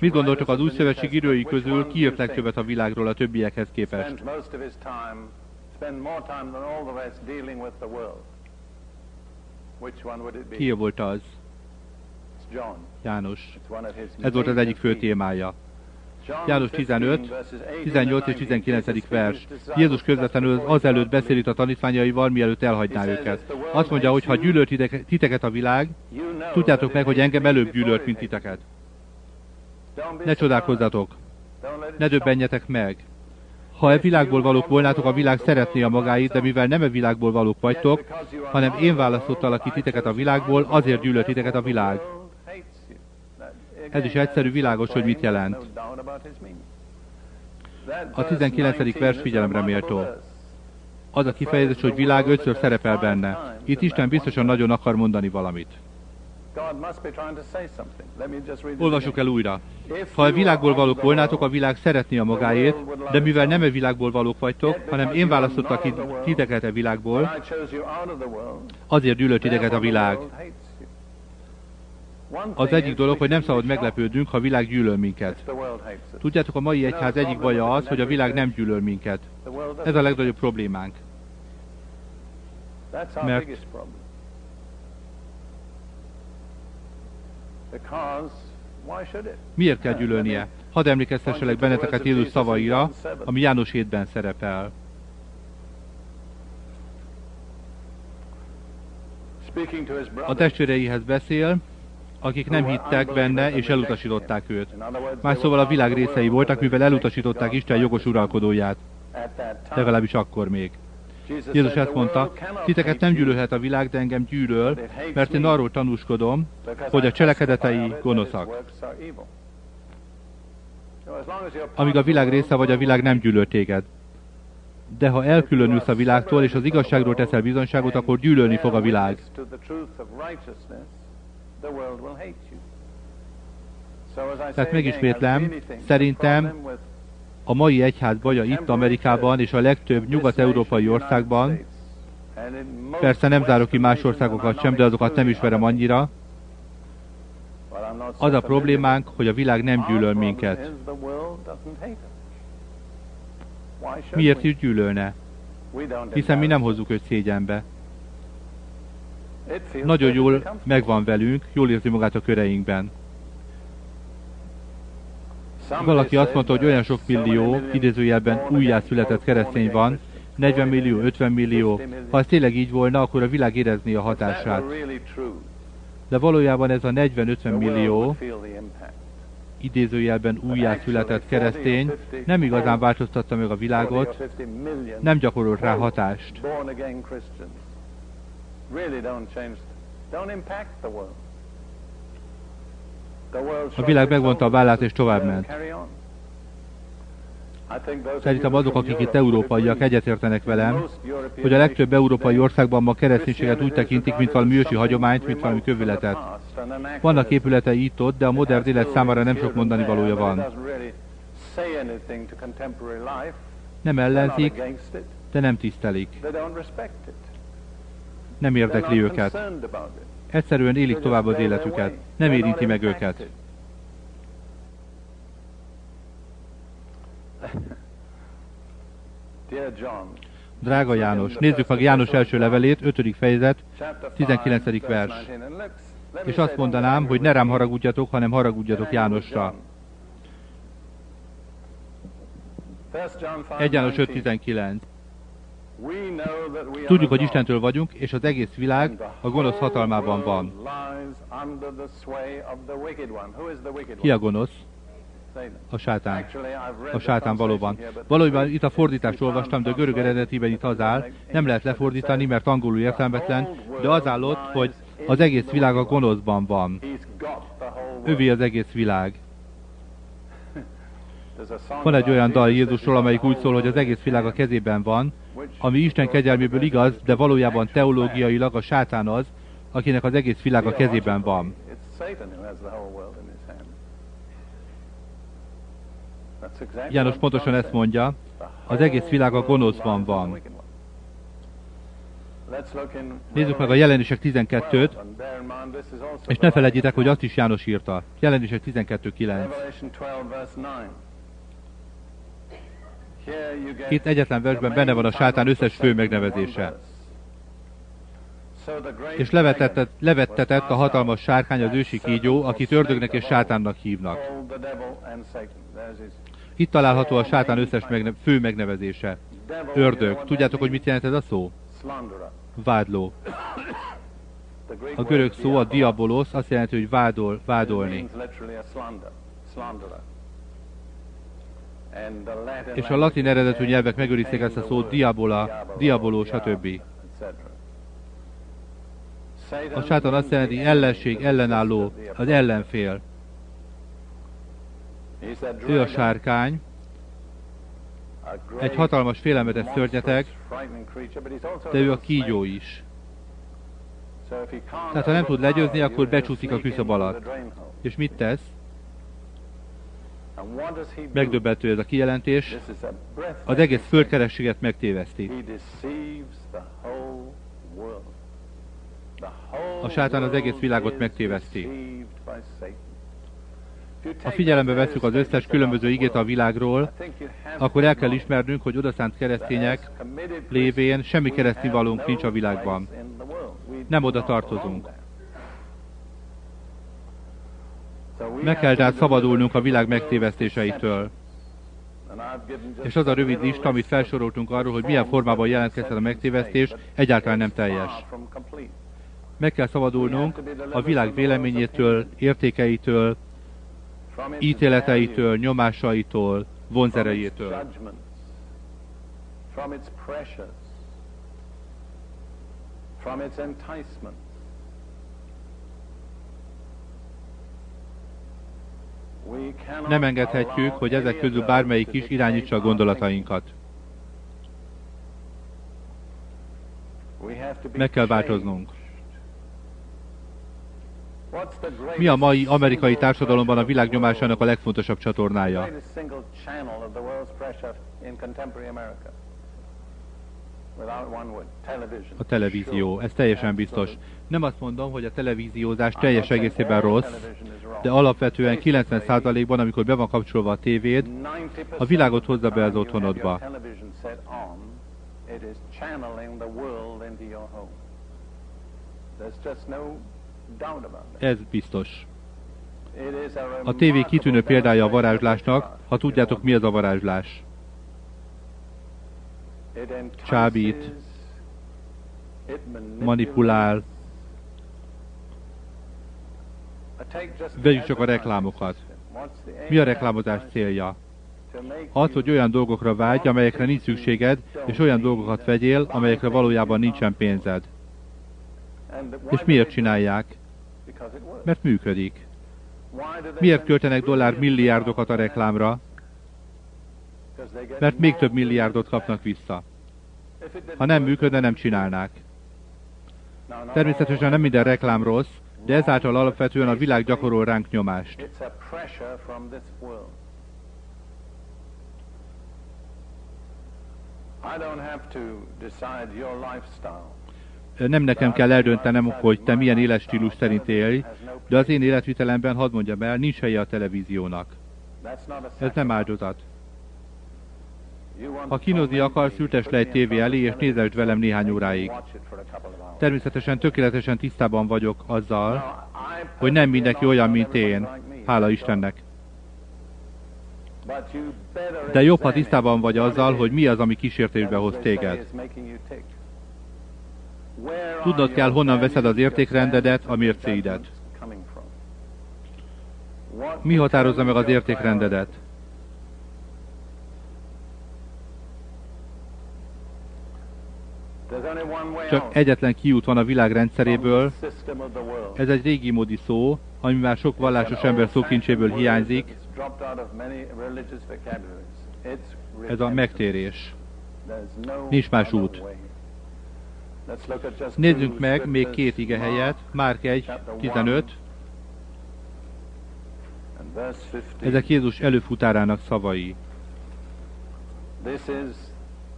Mit gondoltok az új szövetség írói közül, ki jött legtöbbet a világról a többiekhez képest? Ki volt az? János. Ez volt az egyik fő témája. János 15, 18 és 19. vers. Jézus közvetlenül azelőtt beszél itt a tanítványaival, mielőtt elhagyná őket. Azt mondja, hogy ha gyűlölt titeket a világ, tudjátok meg, hogy engem előbb gyűlölt, mint titeket. Ne csodálkozzatok, ne döbbenjetek meg. Ha e világból valók volnátok, a világ szeretné a magáit, de mivel nem e világból valók vagytok, hanem én választottalak ki titeket a világból, azért gyűlölt titeket a világ. Ez is egyszerű, világos, hogy mit jelent. A 19. vers figyelemre méltó. Az a kifejezés, hogy világ ötször szerepel benne. Itt Isten biztosan nagyon akar mondani valamit. Olvassuk el újra. Ha a világból valók volnátok, a világ szeretné a magáét, de mivel nem a világból valók vagytok, hanem én választottak titeket a világból, azért gyűlölt titeket a világ. Az egyik dolog, hogy nem szabad meglepődnünk, ha a világ gyűlöl minket. Tudjátok, a mai egyház egyik baja az, hogy a világ nem gyűlöl minket. Ez a legnagyobb problémánk. Mert Miért kell gyűlölnie? Hadd emlékeztesselek benneteket Jézus szavaira, ami János 7-ben szerepel. A testvéreihez beszél, akik nem hittek benne és elutasították őt. Más szóval a világ részei voltak, mivel elutasították Isten jogos uralkodóját. Legalábbis akkor még. Jézus ezt mondta, titeket nem gyűlölhet a világ, de engem gyűlöl, mert én arról tanúskodom, hogy a cselekedetei gonoszak. Amíg a világ része vagy, a világ nem gyűlöl téged. De ha elkülönülsz a világtól, és az igazságról teszel bizonyságot, akkor gyűlölni fog a világ. Tehát megismétlem, szerintem a mai egyház baja itt Amerikában és a legtöbb nyugat-európai országban, persze nem zárok ki más országokat sem, de azokat nem ismerem annyira, az a problémánk, hogy a világ nem gyűlöl minket. Miért is gyűlölne? Hiszen mi nem hozzuk őt szégyenbe. Nagyon jól megvan velünk, jól érzi magát a köreinkben. Valaki azt mondta, hogy olyan sok millió, idézőjelben újjászületett keresztény van, again Christians. 40 40 millió, 50 millió. 50 millió. Ha ez tényleg így volna, akkor a világ érezné a hatását. De valójában ez a the 40-50 world millió idézőjelben újjászületett keresztény nem igazán változtatta meg a 40 or világot, 50 million nem gyakorolt rá hatást. Don't impact the world. A világ megvonta a vállát és továbbment. Szerintem azok, akik itt európaiak egyetértenek velem, hogy a legtöbb európai országban ma kereszténységet úgy tekintik, mint valami ősi hagyományt, mint valami kövületet. Vannak épületei itt ott, de a modern élet számára nem sok mondani valója van. Nem ellenzik, de nem tisztelik. Nem érdekli őket. Egyszerűen élik tovább az életüket. Nem érinti meg őket. Drága János, nézzük meg János első levelét, 5. fejezet, 19. vers. És azt mondanám, hogy ne rám haragudjatok, hanem haragudjatok Jánosra. 1 János 5.19. Tudjuk, hogy Istentől vagyunk, és az egész világ a gonosz hatalmában van. Ki a gonosz? A sátán. A sátán valóban. Valójában itt a fordítást olvastam, de a görög eredetiben itt az áll. Nem lehet lefordítani, mert angolul értelmetlen, de az áll ott, hogy az egész világ a gonoszban van. Övé az egész világ. Van egy olyan dal Jézusról, amelyik úgy szól, hogy az egész világ a kezében van, ami Isten kegyelméből igaz, de valójában teológiailag a sátán az, akinek az egész világ a kezében van. János pontosan ezt mondja, az egész világ a gonoszban van. Nézzük meg a jelenések 12-t, és ne felejtjétek, hogy azt is János írta. Jelenések 12.9. Itt egyetlen versben benne van a sátán összes fő megnevezése. És levettetett, levettetett a hatalmas sárkány az ősi kígyó, akit ördögnek és sátánnak hívnak. Itt található a sátán összes megne- fő megnevezése. Ördög. Tudjátok, hogy mit jelent ez a szó? Vádló. A görög szó, a diabolos, azt jelenti, hogy vádol, vádolni. És a latin eredetű nyelvek megőrizték ezt a szót, diabola, diaboló, stb. A sátán azt jelenti ellenség, ellenálló, az ellenfél. Ő a sárkány, egy hatalmas félelmetes szörnyeteg, de ő a kígyó is. Tehát ha nem tud legyőzni, akkor becsúszik a küszöb alatt. És mit tesz? Megdöbbentő ez a kijelentés. Az egész földkerességet megtéveszti. A sátán az egész világot megtéveszti. Ha figyelembe vesszük az összes különböző igét a világról, akkor el kell ismernünk, hogy odaszánt keresztények lévén semmi keresztény valónk nincs a világban. Nem oda tartozunk. Meg kell tehát szabadulnunk a világ megtévesztéseitől. És az a rövid lista, amit felsoroltunk arról, hogy milyen formában jelentkezhet a megtévesztés, egyáltalán nem teljes. Meg kell szabadulnunk a világ véleményétől, értékeitől, ítéleteitől, nyomásaitól, vonzerejétől. From its enticement. Nem engedhetjük, hogy ezek közül bármelyik is irányítsa a gondolatainkat. Meg kell változnunk. Mi a mai amerikai társadalomban a világ nyomásának a legfontosabb csatornája? A televízió, ez teljesen biztos. Nem azt mondom, hogy a televíziózás teljes egészében rossz, de alapvetően 90%-ban, amikor be van kapcsolva a tévéd, a világot hozza be az otthonodba. Ez biztos. A tévé kitűnő példája a varázslásnak, ha tudjátok mi az a varázslás. Csábít, manipulál. Vegyük csak a reklámokat. Mi a reklámozás célja? Az, hogy olyan dolgokra vágy, amelyekre nincs szükséged, és olyan dolgokat vegyél, amelyekre valójában nincsen pénzed. És miért csinálják? Mert működik. Miért költenek dollár milliárdokat a reklámra? Mert még több milliárdot kapnak vissza. Ha nem működne, nem csinálnák. Természetesen nem minden reklám rossz, de ezáltal alapvetően a világ gyakorol ránk nyomást. Nem nekem kell eldöntenem, hogy te milyen életstílus szerint élj, de az én életvitelemben, hadd mondjam el, nincs helye a televíziónak. Ez nem áldozat. Ha kínozni akarsz, ültes le egy tévé elé, és nézesd velem néhány óráig. Természetesen tökéletesen tisztában vagyok azzal, hogy nem mindenki olyan, mint én. Hála Istennek. De jobb, ha tisztában vagy azzal, hogy mi az, ami kísértésbe hoz téged. Tudnod kell, honnan veszed az értékrendedet, a mércéidet. Mi határozza meg az értékrendedet? Csak egyetlen kiút van a világ rendszeréből. Ez egy régi módi szó, ami már sok vallásos ember szókincséből hiányzik. Ez a megtérés. Nincs más út. Nézzünk meg még két ige helyet, Márk 1, 15. Ezek Jézus előfutárának szavai.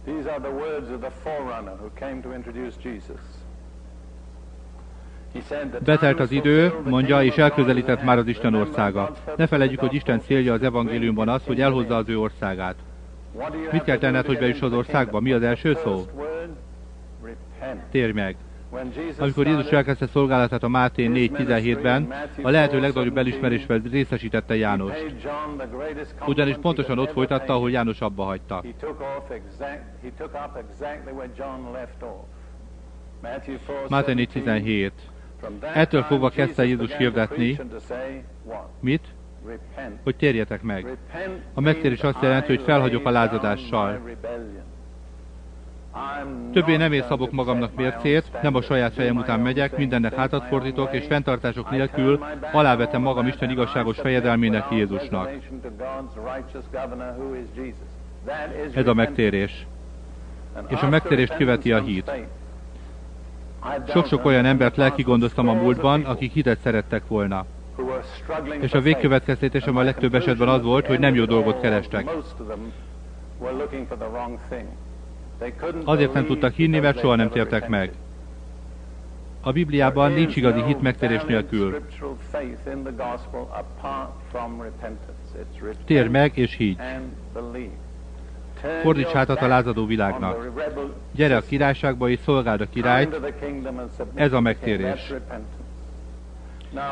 These are the words of the forerunner who came to introduce Jesus. Betelt az idő, mondja, és elközelített már az Isten országa. Ne felejtjük, hogy Isten célja az evangéliumban az, hogy elhozza az ő országát. Mit kell tenned, hogy bejuss az országba? Mi az első szó? Térj meg! Amikor Jézus elkezdte szolgálatát a Máté 4.17-ben, a lehető legnagyobb elismerésvel részesítette János. Ugyanis pontosan ott folytatta, ahol János abba hagyta. Máté 4.17 Ettől fogva kezdte Jézus hirdetni, mit? Hogy térjetek meg. A megtérés azt jelenti, hogy felhagyok a lázadással. Többé nem szabok magamnak mércét, nem a saját fejem után megyek, mindennek hátat fordítok, és fenntartások nélkül alávetem magam Isten igazságos fejedelmének Jézusnak. Ez a megtérés. És a megtérést követi a hit. Sok-sok olyan embert lelki a múltban, akik hitet szerettek volna. És a végkövetkeztetésem a legtöbb esetben az volt, hogy nem jó dolgot kerestek. Azért nem tudtak hinni, mert soha nem tértek meg. A Bibliában nincs igazi hit megtérés nélkül. Tér meg és higgy. Fordíts hátat a lázadó világnak. Gyere a királyságba és szolgáld a királyt. Ez a megtérés.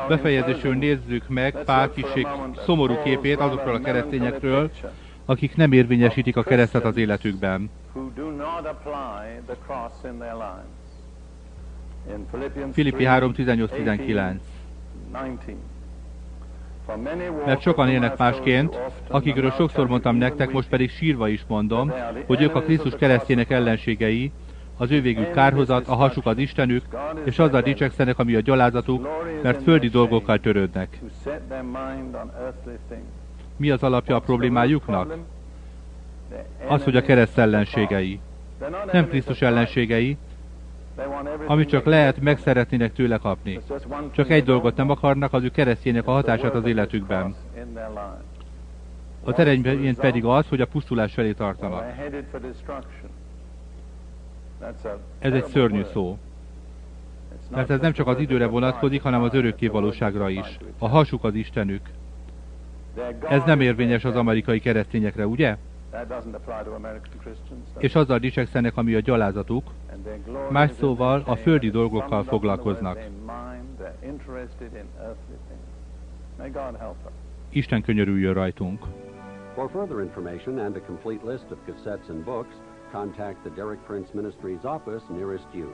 Befejezésül nézzük meg Pál kiség szomorú képét azokról a keresztényekről, akik nem érvényesítik a keresztet az életükben. Filippi 3.18-19 mert sokan élnek másként, akikről sokszor mondtam nektek, most pedig sírva is mondom, hogy ők a Krisztus keresztjének ellenségei, az ő végük kárhozat, a hasuk az Istenük, és azzal dicsekszenek, ami a gyalázatuk, mert földi dolgokkal törődnek. Mi az alapja a problémájuknak? Az, hogy a kereszt ellenségei. Nem Krisztus ellenségei, amit csak lehet, meg szeretnének tőle kapni. Csak egy dolgot nem akarnak, az ő keresztjének a hatását az életükben. Az eredmény pedig az, hogy a pusztulás felé tartanak. Ez egy szörnyű szó. Mert ez nem csak az időre vonatkozik, hanem az örökké valóságra is. A hasuk az Istenük. Ez nem érvényes az amerikai keresztényekre, ugye? És azzal dicsekszenek, ami a gyalázatuk, más szóval a földi dolgokkal foglalkoznak. Isten könyörüljön rajtunk. For further information and a complete list of cassettes and books, contact the Derek Prince Ministries office nearest you.